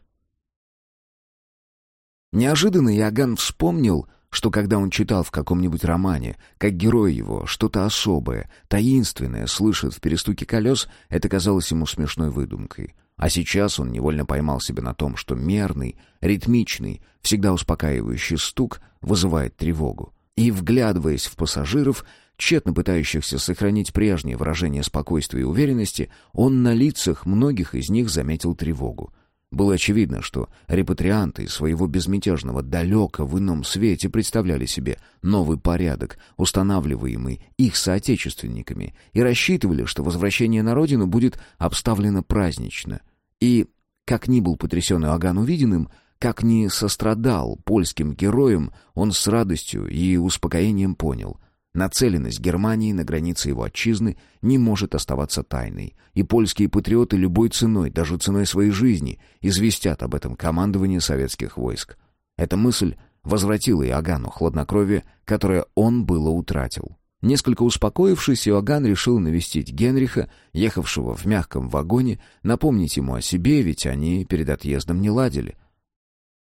Неожиданно Иоганн вспомнил, что когда он читал в каком-нибудь романе, как герой его что-то особое, таинственное слышит в перестуке колес, это казалось ему смешной выдумкой. А сейчас он невольно поймал себя на том, что мерный, ритмичный, всегда успокаивающий стук вызывает тревогу. И, вглядываясь в пассажиров, тщетно пытающихся сохранить прежнее выражение спокойствия и уверенности, он на лицах многих из них заметил тревогу. Было очевидно, что репатрианты своего безмятежного далека в ином свете представляли себе новый порядок, устанавливаемый их соотечественниками, и рассчитывали, что возвращение на родину будет обставлено празднично. И, как ни был потрясен Иоганн увиденным, как ни сострадал польским героям, он с радостью и успокоением понял — Нацеленность Германии на границе его отчизны не может оставаться тайной, и польские патриоты любой ценой, даже ценой своей жизни, известят об этом командование советских войск. Эта мысль возвратила Иоганну хладнокровие, которое он было утратил. Несколько успокоившись, Иоганн решил навестить Генриха, ехавшего в мягком вагоне, напомнить ему о себе, ведь они перед отъездом не ладили.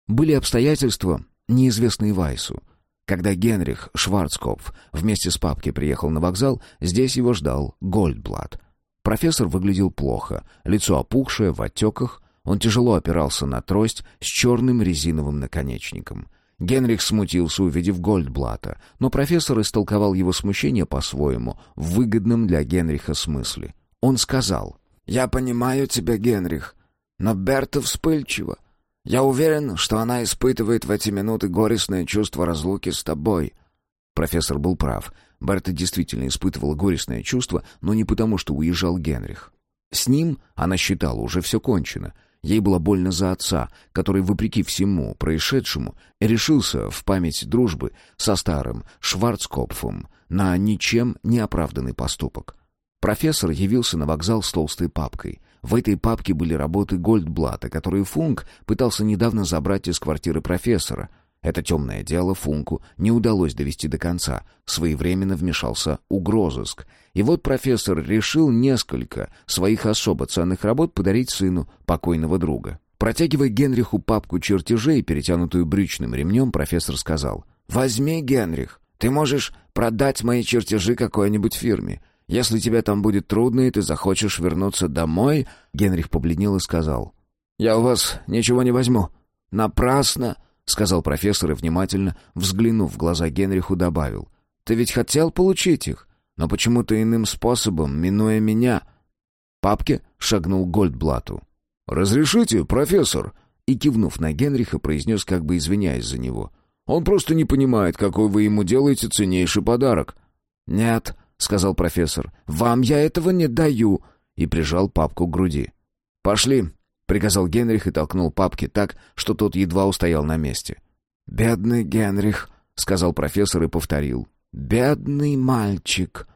Были обстоятельства, неизвестные Вайсу — когда Генрих Шварцкопф вместе с папкой приехал на вокзал, здесь его ждал Гольдблат. Профессор выглядел плохо, лицо опухшее, в отеках, он тяжело опирался на трость с черным резиновым наконечником. Генрих смутился, увидев Гольдблата, но профессор истолковал его смущение по-своему, в выгодном для Генриха смысле. Он сказал, «Я понимаю тебя, Генрих, но Берта вспыльчива. Я уверен, что она испытывает в эти минуты горестное чувство разлуки с тобой». Профессор был прав. Берта действительно испытывала горестное чувство, но не потому, что уезжал Генрих. С ним, она считала, уже все кончено. Ей было больно за отца, который, вопреки всему происшедшему, решился в память дружбы со старым Шварцкопфом на ничем не оправданный поступок. Профессор явился на вокзал с толстой папкой. В этой папке были работы Гольдблата, которые Функ пытался недавно забрать из квартиры профессора. Это темное дело Функу не удалось довести до конца. Своевременно вмешался угрозыск. И вот профессор решил несколько своих особо ценных работ подарить сыну покойного друга. Протягивая Генриху папку чертежей, перетянутую брючным ремнем, профессор сказал, «Возьми, Генрих, ты можешь продать мои чертежи какой-нибудь фирме. Если тебе там будет трудно, и ты захочешь вернуться домой...» Генрих побледнел и сказал. «Я у вас ничего не возьму». «Напрасно!» — сказал профессор и внимательно, взглянув в глаза Генриху, добавил. «Ты ведь хотел получить их, но почему-то иным способом, минуя меня...» Папке шагнул Гольдблату. «Разрешите, профессор?» И, кивнув на Генриха, произнес, как бы извиняясь за него. «Он просто не понимает, какой вы ему делаете ценнейший подарок». «Нет», — сказал профессор. «Вам я этого не даю!» и прижал папку к груди. «Пошли!» — приказал Генрих и толкнул папки так, что тот едва устоял на месте. «Бедный Генрих!» — сказал профессор и повторил. «Бедный мальчик!»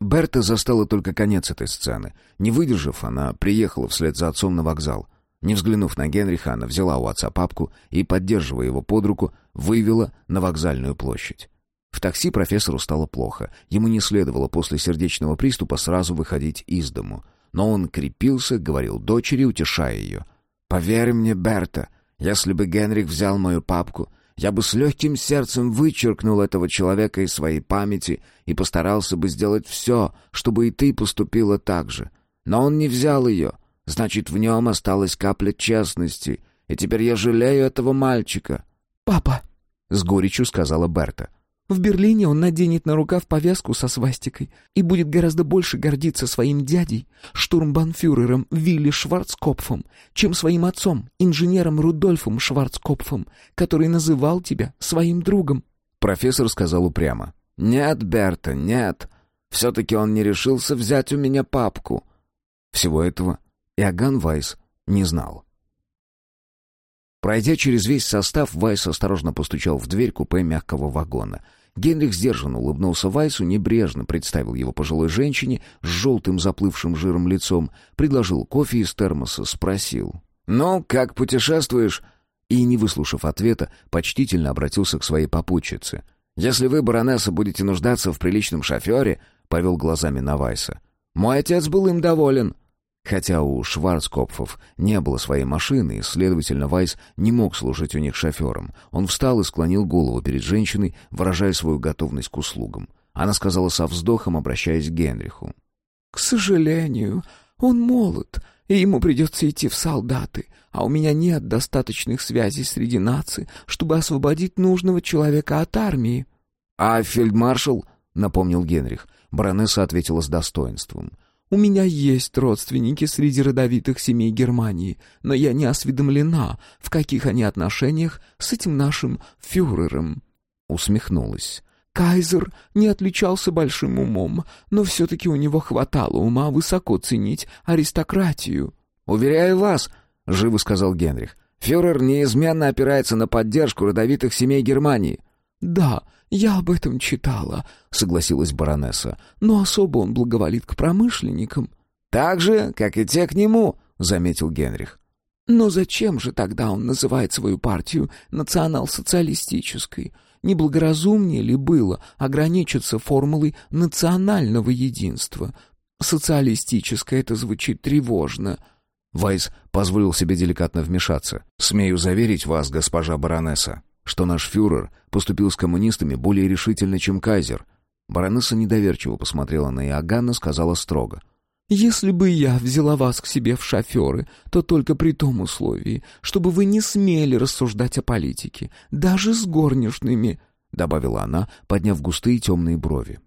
Берта застала только конец этой сцены. Не выдержав, она приехала вслед за отцом на вокзал. Не взглянув на Генриха, она взяла у отца папку и, поддерживая его под руку, вывела на вокзальную площадь. В такси профессору стало плохо. Ему не следовало после сердечного приступа сразу выходить из дому. Но он крепился, говорил дочери, утешая ее. «Поверь мне, Берта, если бы Генрих взял мою папку, я бы с легким сердцем вычеркнул этого человека из своей памяти и постарался бы сделать все, чтобы и ты поступила так же. Но он не взял ее. Значит, в нем осталась капля честности, и теперь я жалею этого мальчика». «Папа!» — с горечью сказала Берта. В Берлине он наденет на рукав повязку со свастикой и будет гораздо больше гордиться своим дядей, штурмбанфюрером Вилли Шварцкопфом, чем своим отцом, инженером Рудольфом Шварцкопфом, который называл тебя своим другом. Профессор сказал упрямо. «Нет, Берта, нет. Все-таки он не решился взять у меня папку». Всего этого Иоганн Вайс не знал. Пройдя через весь состав, Вайс осторожно постучал в дверь купе мягкого вагона — Генрих сдержанно улыбнулся Вайсу, небрежно представил его пожилой женщине с желтым заплывшим жиром лицом, предложил кофе из термоса, спросил. «Ну, как путешествуешь?» И, не выслушав ответа, почтительно обратился к своей попутчице. Если вы, баронесса, будете нуждаться в приличном шофере, повел глазами на Вайса. Мой отец был им доволен. Хотя у Шварцкопфов не было своей машины, и, следовательно, Вайс не мог служить у них шофером. Он встал и склонил голову перед женщиной, выражая свою готовность к услугам. Она сказала со вздохом, обращаясь к Генриху. «К сожалению, он молод, и ему придется идти в солдаты, а у меня нет достаточных связей среди наций, чтобы освободить нужного человека от армии». «А фельдмаршал?» — напомнил Генрих. Баронесса ответила с достоинством. У меня есть родственники среди родовитых семей Германии, но я не осведомлена, в каких они отношениях с этим нашим фюрером». Усмехнулась. Кайзер не отличался большим умом, но все-таки у него хватало ума высоко ценить аристократию. «Уверяю вас», — живо сказал Генрих, — «фюрер неизменно опирается на поддержку родовитых семей Германии». «Да, я об этом читала», — согласилась баронесса. «Но особо он благоволит к промышленникам». «Так же, как и те к нему», — заметил Генрих. «Но зачем же тогда он называет свою партию национал-социалистической? Неблагоразумнее ли было ограничиться формулой национального единства? Социалистическое это звучит тревожно». Вайс позволил себе деликатно вмешаться. «Смею заверить вас, госпожа баронесса, что наш фюрер поступил с коммунистами более решительно, чем кайзер. Баронесса недоверчиво посмотрела на Иоганна, сказала строго. «Если бы я взяла вас к себе в шоферы, то только при том условии, чтобы вы не смели рассуждать о политике, даже с горничными», — добавила она, подняв густые темные брови.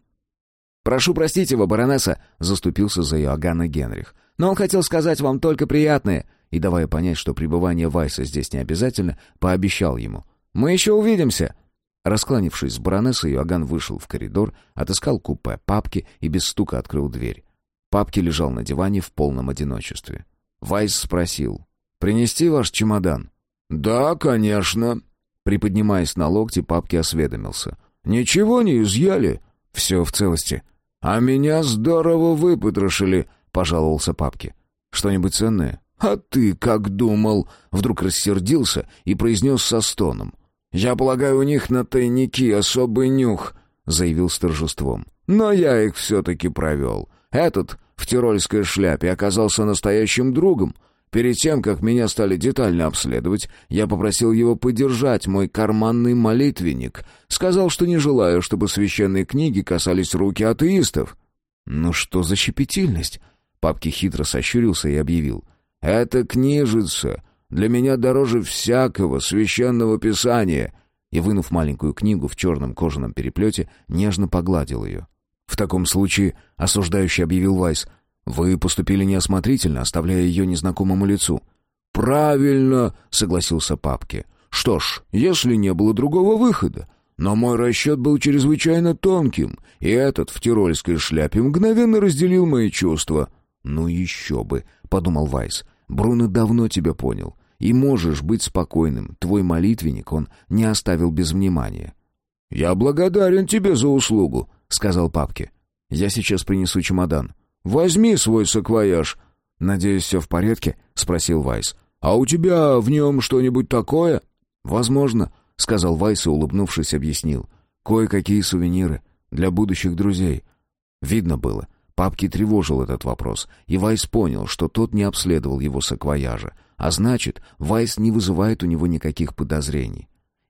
«Прошу простить его, баронесса», — заступился за Иоганна Генрих. «Но он хотел сказать вам только приятное». И, давая понять, что пребывание Вайса здесь не обязательно, пообещал ему. Мы еще увидимся!» Раскланившись с баронессой, Иоганн вышел в коридор, отыскал купе папки и без стука открыл дверь. Папки лежал на диване в полном одиночестве. Вайс спросил. «Принести ваш чемодан?» «Да, конечно». Приподнимаясь на локти, папки осведомился. «Ничего не изъяли?» «Все в целости». «А меня здорово выпотрошили», — пожаловался папки. «Что-нибудь ценное?» «А ты как думал?» Вдруг рассердился и произнес со стоном. «Я полагаю, у них на тайники особый нюх», — заявил с торжеством. «Но я их все-таки провел. Этот в тирольской шляпе оказался настоящим другом. Перед тем, как меня стали детально обследовать, я попросил его подержать мой карманный молитвенник. Сказал, что не желаю, чтобы священные книги касались руки атеистов». «Ну что за щепетильность?» Папки хитро сощурился и объявил. «Это книжица для меня дороже всякого священного писания». И, вынув маленькую книгу в черном кожаном переплете, нежно погладил ее. «В таком случае», — осуждающий объявил Вайс, — «вы поступили неосмотрительно, оставляя ее незнакомому лицу». «Правильно», — согласился Папки. «Что ж, если не было другого выхода. Но мой расчет был чрезвычайно тонким, и этот в тирольской шляпе мгновенно разделил мои чувства». «Ну еще бы», — подумал Вайс. «Бруно давно тебя понял. И можешь быть спокойным, твой молитвенник он не оставил без внимания». «Я благодарен тебе за услугу», — сказал папке. «Я сейчас принесу чемодан». «Возьми свой саквояж». «Надеюсь, все в порядке?» — спросил Вайс. «А у тебя в нем что-нибудь такое?» «Возможно», — сказал Вайс и, улыбнувшись, объяснил. «Кое-какие сувениры для будущих друзей». Видно было, Папки тревожил этот вопрос, и Вайс понял, что тот не обследовал его саквояжа, а значит, Вайс не вызывает у него никаких подозрений.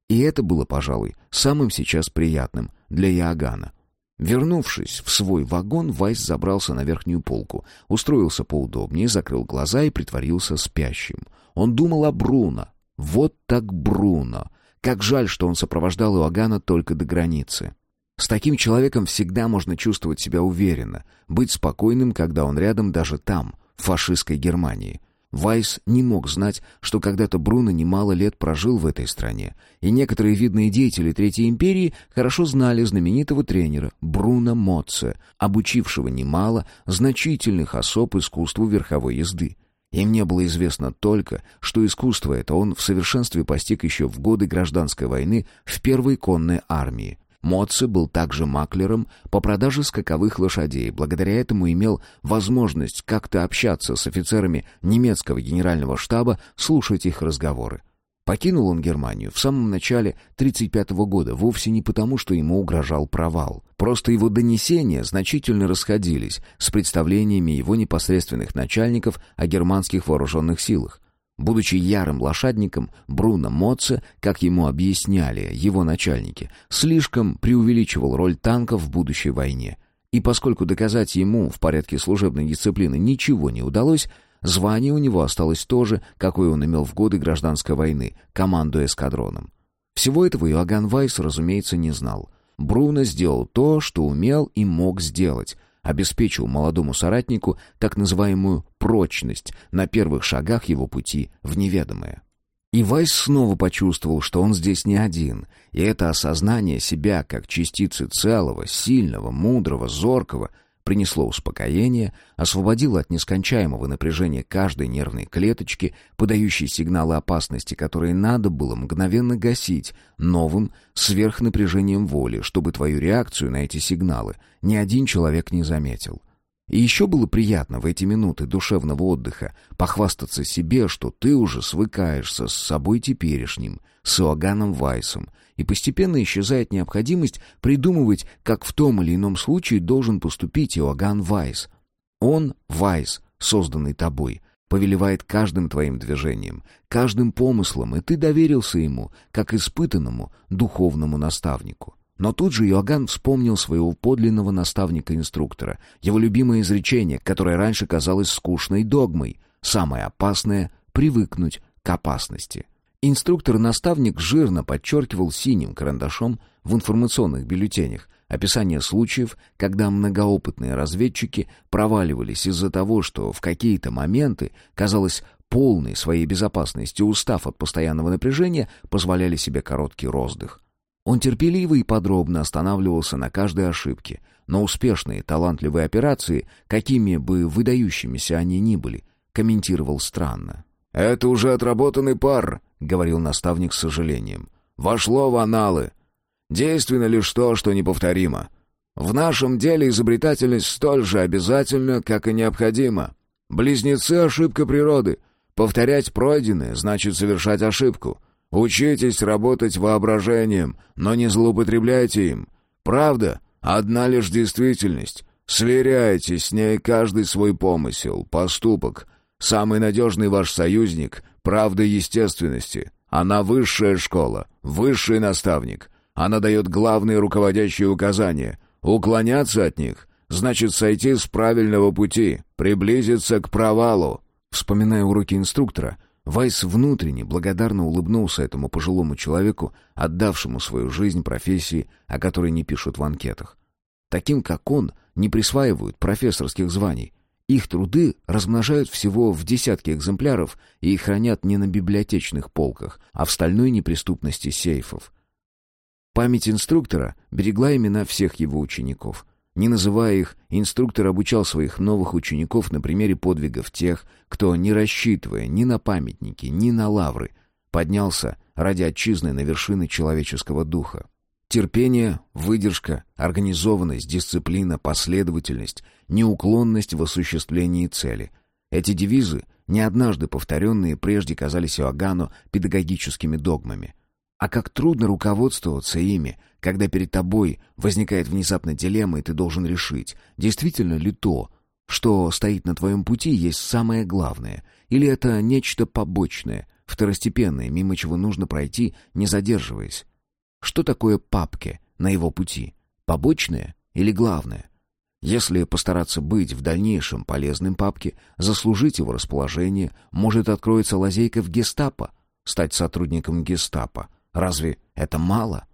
И это было, пожалуй, самым сейчас приятным для Иоганна. Вернувшись в свой вагон, Вайс забрался на верхнюю полку, устроился поудобнее, закрыл глаза и притворился спящим. Он думал о Бруно. Вот так Бруно. Как жаль, что он сопровождал Иоганна только до границы. С таким человеком всегда можно чувствовать себя уверенно, быть спокойным, когда он рядом даже там, в фашистской Германии. Вайс не мог знать, что когда-то Бруно немало лет прожил в этой стране, и некоторые видные деятели Третьей империи хорошо знали знаменитого тренера Бруно Моцце, обучившего немало значительных особ искусству верховой езды. Им не было известно только, что искусство это он в совершенстве постиг еще в годы гражданской войны в первой конной армии, Моци был также маклером по продаже скаковых лошадей, благодаря этому имел возможность как-то общаться с офицерами немецкого генерального штаба, слушать их разговоры. Покинул он Германию в самом начале 1935 года вовсе не потому, что ему угрожал провал. Просто его донесения значительно расходились с представлениями его непосредственных начальников о германских вооруженных силах. Будучи ярым лошадником, Бруно Моце, как ему объясняли его начальники, слишком преувеличивал роль танков в будущей войне. И поскольку доказать ему в порядке служебной дисциплины ничего не удалось, Звание у него осталось то же, какое он имел в годы гражданской войны, командуя эскадроном. Всего этого Иоганн Вайс, разумеется, не знал. Бруно сделал то, что умел и мог сделать, обеспечил молодому соратнику так называемую «прочность» на первых шагах его пути в неведомое. И Вайс снова почувствовал, что он здесь не один, и это осознание себя как частицы целого, сильного, мудрого, зоркого — принесло успокоение, освободило от нескончаемого напряжения каждой нервной клеточки, подающей сигналы опасности, которые надо было мгновенно гасить новым сверхнапряжением воли, чтобы твою реакцию на эти сигналы ни один человек не заметил. И еще было приятно в эти минуты душевного отдыха похвастаться себе, что ты уже свыкаешься с собой теперешним, с Иоганном Вайсом, и постепенно исчезает необходимость придумывать, как в том или ином случае должен поступить Иоганн Вайс. Он, Вайс, созданный тобой, повелевает каждым твоим движением, каждым помыслом, и ты доверился ему, как испытанному духовному наставнику. Но тут же Иоганн вспомнил своего подлинного наставника-инструктора, его любимое изречение, которое раньше казалось скучной догмой «самое опасное — привыкнуть к опасности». Инструктор-наставник жирно подчеркивал синим карандашом в информационных бюллетенях описание случаев, когда многоопытные разведчики проваливались из-за того, что в какие-то моменты, казалось, полной своей безопасности, устав от постоянного напряжения, позволяли себе короткий роздых. Он терпеливо и подробно останавливался на каждой ошибке, но успешные, талантливые операции, какими бы выдающимися они ни были, комментировал странно. «Это уже отработанный пар», — говорил наставник с сожалением. «Вошло в аналы. Действенно лишь то, что неповторимо. В нашем деле изобретательность столь же обязательна, как и необходима. Близнецы — ошибка природы. Повторять пройденное значит совершать ошибку. Учитесь работать воображением, но не злоупотребляйте им. Правда — одна лишь действительность. Сверяйте с ней каждый свой помысел, поступок, Самый надежный ваш союзник — правда естественности. Она высшая школа, высший наставник. Она дает главные руководящие указания. Уклоняться от них — значит сойти с правильного пути, приблизиться к провалу. Вспоминая уроки инструктора, Вайс внутренне благодарно улыбнулся этому пожилому человеку, отдавшему свою жизнь профессии, о которой не пишут в анкетах. Таким, как он, не присваивают профессорских званий, их труды размножают всего в десятки экземпляров и хранят не на библиотечных полках, а в стальной неприступности сейфов. Память инструктора берегла имена всех его учеников. Не называя их, инструктор обучал своих новых учеников на примере подвигов тех, кто, не рассчитывая ни на памятники, ни на лавры, поднялся ради отчизны на вершины человеческого духа. Терпение, выдержка, организованность, дисциплина, последовательность, неуклонность в осуществлении цели. Эти девизы, не однажды повторенные, прежде казались Иоганну педагогическими догмами. А как трудно руководствоваться ими, когда перед тобой возникает внезапно дилемма, и ты должен решить, действительно ли то, что стоит на твоем пути, есть самое главное, или это нечто побочное, второстепенное, мимо чего нужно пройти, не задерживаясь. Что такое папки на его пути? Побочное или главное? Если постараться быть в дальнейшем полезным папке, заслужить его расположение, может откроется лазейка в гестапо, стать сотрудником гестапо. Разве это мало?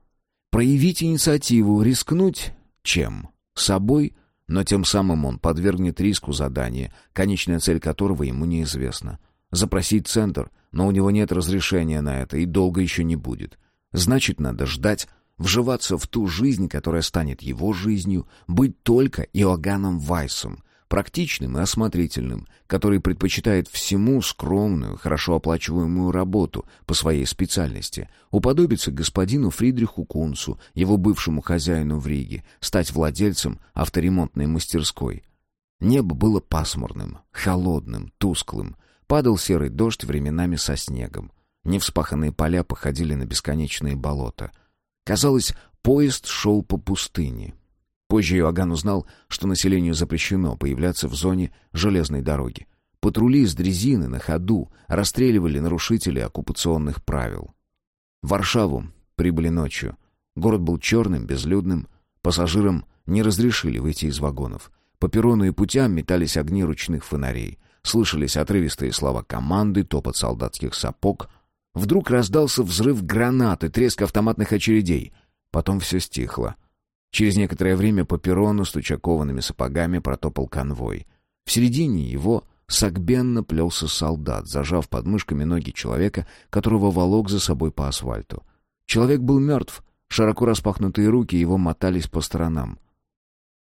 Проявить инициативу, рискнуть чем? Собой, но тем самым он подвергнет риску задания, конечная цель которого ему неизвестна. Запросить центр, но у него нет разрешения на это и долго еще не будет. Значит, надо ждать, вживаться в ту жизнь, которая станет его жизнью, быть только Иоганном Вайсом, практичным и осмотрительным, который предпочитает всему скромную, хорошо оплачиваемую работу по своей специальности, уподобиться господину Фридриху Кунцу, его бывшему хозяину в Риге, стать владельцем авторемонтной мастерской. Небо было пасмурным, холодным, тусклым, падал серый дождь временами со снегом. Невспаханные поля походили на бесконечные болота. Казалось, поезд шел по пустыне. Позже Иоганн узнал, что населению запрещено появляться в зоне железной дороги. Патрули с дрезины на ходу расстреливали нарушителей оккупационных правил. В Варшаву прибыли ночью. Город был черным, безлюдным. Пассажирам не разрешили выйти из вагонов. По перрону и путям метались огни ручных фонарей. Слышались отрывистые слова команды, топот солдатских сапог. Вдруг раздался взрыв гранаты, треск автоматных очередей. Потом все стихло. Через некоторое время по перрону, стуча коваными сапогами, протопал конвой. В середине его согбенно плелся солдат, зажав под мышками ноги человека, которого волок за собой по асфальту. Человек был мертв, широко распахнутые руки его мотались по сторонам.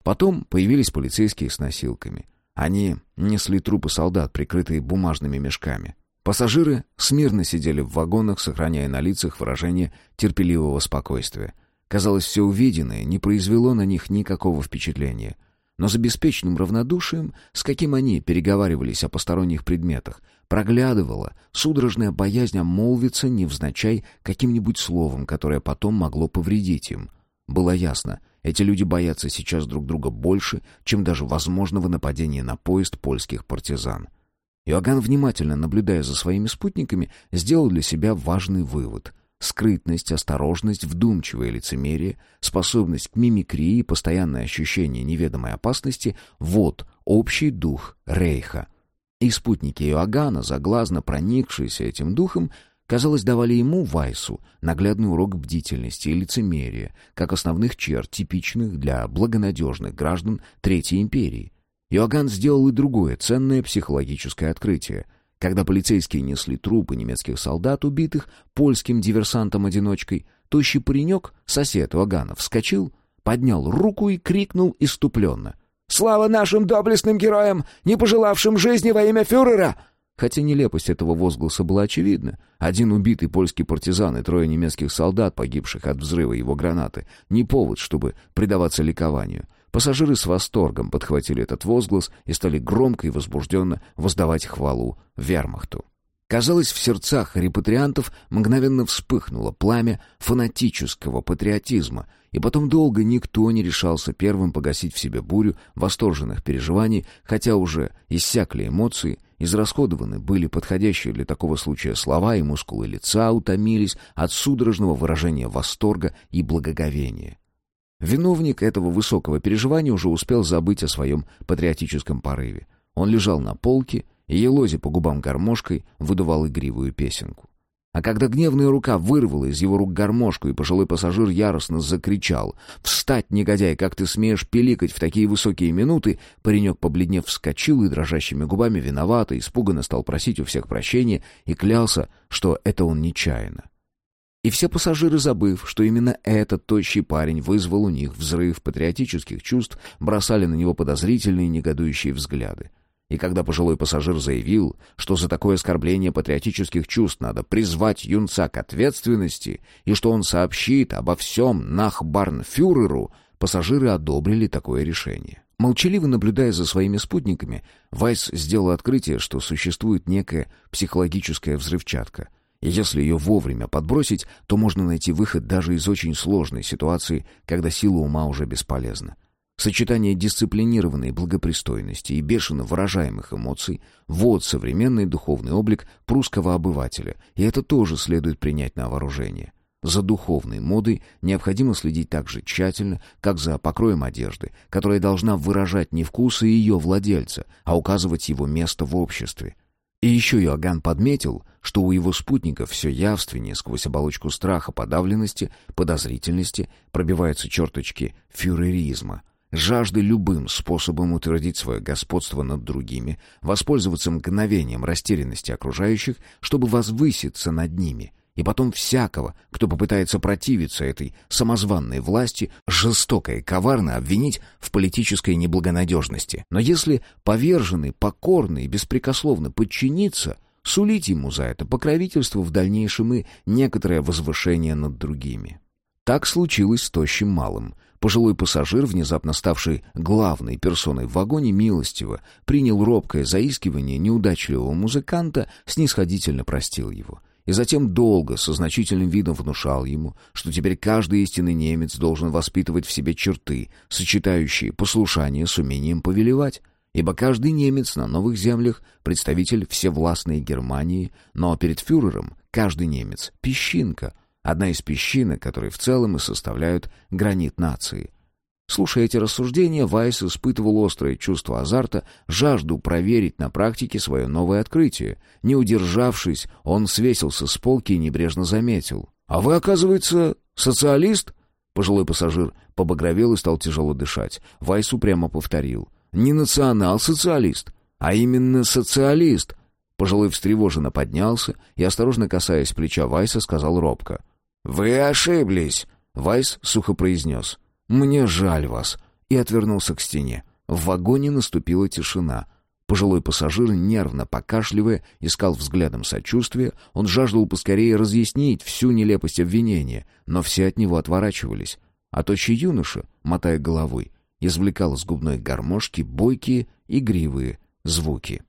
Потом появились полицейские с носилками. Они несли трупы солдат, прикрытые бумажными мешками. Пассажиры смирно сидели в вагонах, сохраняя на лицах выражение терпеливого спокойствия. Казалось, все увиденное не произвело на них никакого впечатления. Но за беспечным равнодушием, с каким они переговаривались о посторонних предметах, проглядывала судорожная боязнь омолвиться невзначай каким-нибудь словом, которое потом могло повредить им. Было ясно, эти люди боятся сейчас друг друга больше, чем даже возможного нападения на поезд польских партизан. Иоганн, внимательно наблюдая за своими спутниками, сделал для себя важный вывод. Скрытность, осторожность, вдумчивое лицемерие, способность к мимикрии и постоянное ощущение неведомой опасности — вот общий дух Рейха. И спутники Иоганна, заглазно проникшиеся этим духом, казалось, давали ему, Вайсу, наглядный урок бдительности и лицемерия, как основных черт, типичных для благонадежных граждан Третьей империи. Иоганн сделал и другое ценное психологическое открытие — когда полицейские несли трупы немецких солдат, убитых польским диверсантом-одиночкой, тощий паренек, сосед Ваганов, вскочил, поднял руку и крикнул иступленно. «Слава нашим доблестным героям, не пожелавшим жизни во имя фюрера!» Хотя нелепость этого возгласа была очевидна. Один убитый польский партизан и трое немецких солдат, погибших от взрыва его гранаты, не повод, чтобы предаваться ликованию. Пассажиры с восторгом подхватили этот возглас и стали громко и возбужденно воздавать хвалу вермахту. Казалось, в сердцах репатриантов мгновенно вспыхнуло пламя фанатического патриотизма, и потом долго никто не решался первым погасить в себе бурю восторженных переживаний, хотя уже иссякли эмоции, израсходованы были подходящие для такого случая слова, и мускулы лица утомились от судорожного выражения восторга и благоговения. Виновник этого высокого переживания уже успел забыть о своем патриотическом порыве. Он лежал на полке и, елозя по губам гармошкой, выдувал игривую песенку. А когда гневная рука вырвала из его рук гармошку, и пожилой пассажир яростно закричал «Встать, негодяй, как ты смеешь пиликать в такие высокие минуты!» Паренек, побледнев, вскочил и дрожащими губами виновато, испуганно стал просить у всех прощения и клялся, что это он нечаянно. И все пассажиры, забыв, что именно этот тощий парень вызвал у них взрыв патриотических чувств, бросали на него подозрительные негодующие взгляды. И когда пожилой пассажир заявил, что за такое оскорбление патриотических чувств надо призвать юнца к ответственности и что он сообщит обо всем нахбарнфюреру, пассажиры одобрили такое решение. Молчаливо наблюдая за своими спутниками, Вайс сделал открытие, что существует некая психологическая взрывчатка — и если ее вовремя подбросить, то можно найти выход даже из очень сложной ситуации, когда сила ума уже бесполезна. Сочетание дисциплинированной благопристойности и бешено выражаемых эмоций — вот современный духовный облик прусского обывателя, и это тоже следует принять на вооружение. За духовной модой необходимо следить так же тщательно, как за покроем одежды, которая должна выражать не вкусы ее владельца, а указывать его место в обществе — и еще Иоганн подметил, что у его спутников все явственнее сквозь оболочку страха, подавленности, подозрительности пробиваются черточки фюреризма, жажды любым способом утвердить свое господство над другими, воспользоваться мгновением растерянности окружающих, чтобы возвыситься над ними, и потом всякого, кто попытается противиться этой самозванной власти, жестоко и коварно обвинить в политической неблагонадежности. Но если поверженный, покорный и беспрекословно подчинится, сулить ему за это покровительство в дальнейшем и некоторое возвышение над другими. Так случилось с тощим малым. Пожилой пассажир, внезапно ставший главной персоной в вагоне, милостиво принял робкое заискивание неудачливого музыканта, снисходительно простил его — и затем долго, со значительным видом внушал ему, что теперь каждый истинный немец должен воспитывать в себе черты, сочетающие послушание с умением повелевать, ибо каждый немец на новых землях — представитель всевластной Германии, но перед фюрером каждый немец — песчинка, одна из песчинок, которые в целом и составляют гранит нации — Слушая эти рассуждения, Вайс испытывал острое чувство азарта, жажду проверить на практике свое новое открытие. Не удержавшись, он свесился с полки и небрежно заметил. «А вы, оказывается, социалист?» Пожилой пассажир побагровел и стал тяжело дышать. Вайс упрямо повторил. «Не национал-социалист, а именно социалист!» Пожилой встревоженно поднялся и, осторожно касаясь плеча Вайса, сказал робко. «Вы ошиблись!» Вайс сухо произнес. «Мне жаль вас», и отвернулся к стене. В вагоне наступила тишина. Пожилой пассажир, нервно покашливая, искал взглядом сочувствия. Он жаждал поскорее разъяснить всю нелепость обвинения, но все от него отворачивались. А тощий юноша, мотая головой, извлекал из губной гармошки бойкие, игривые звуки.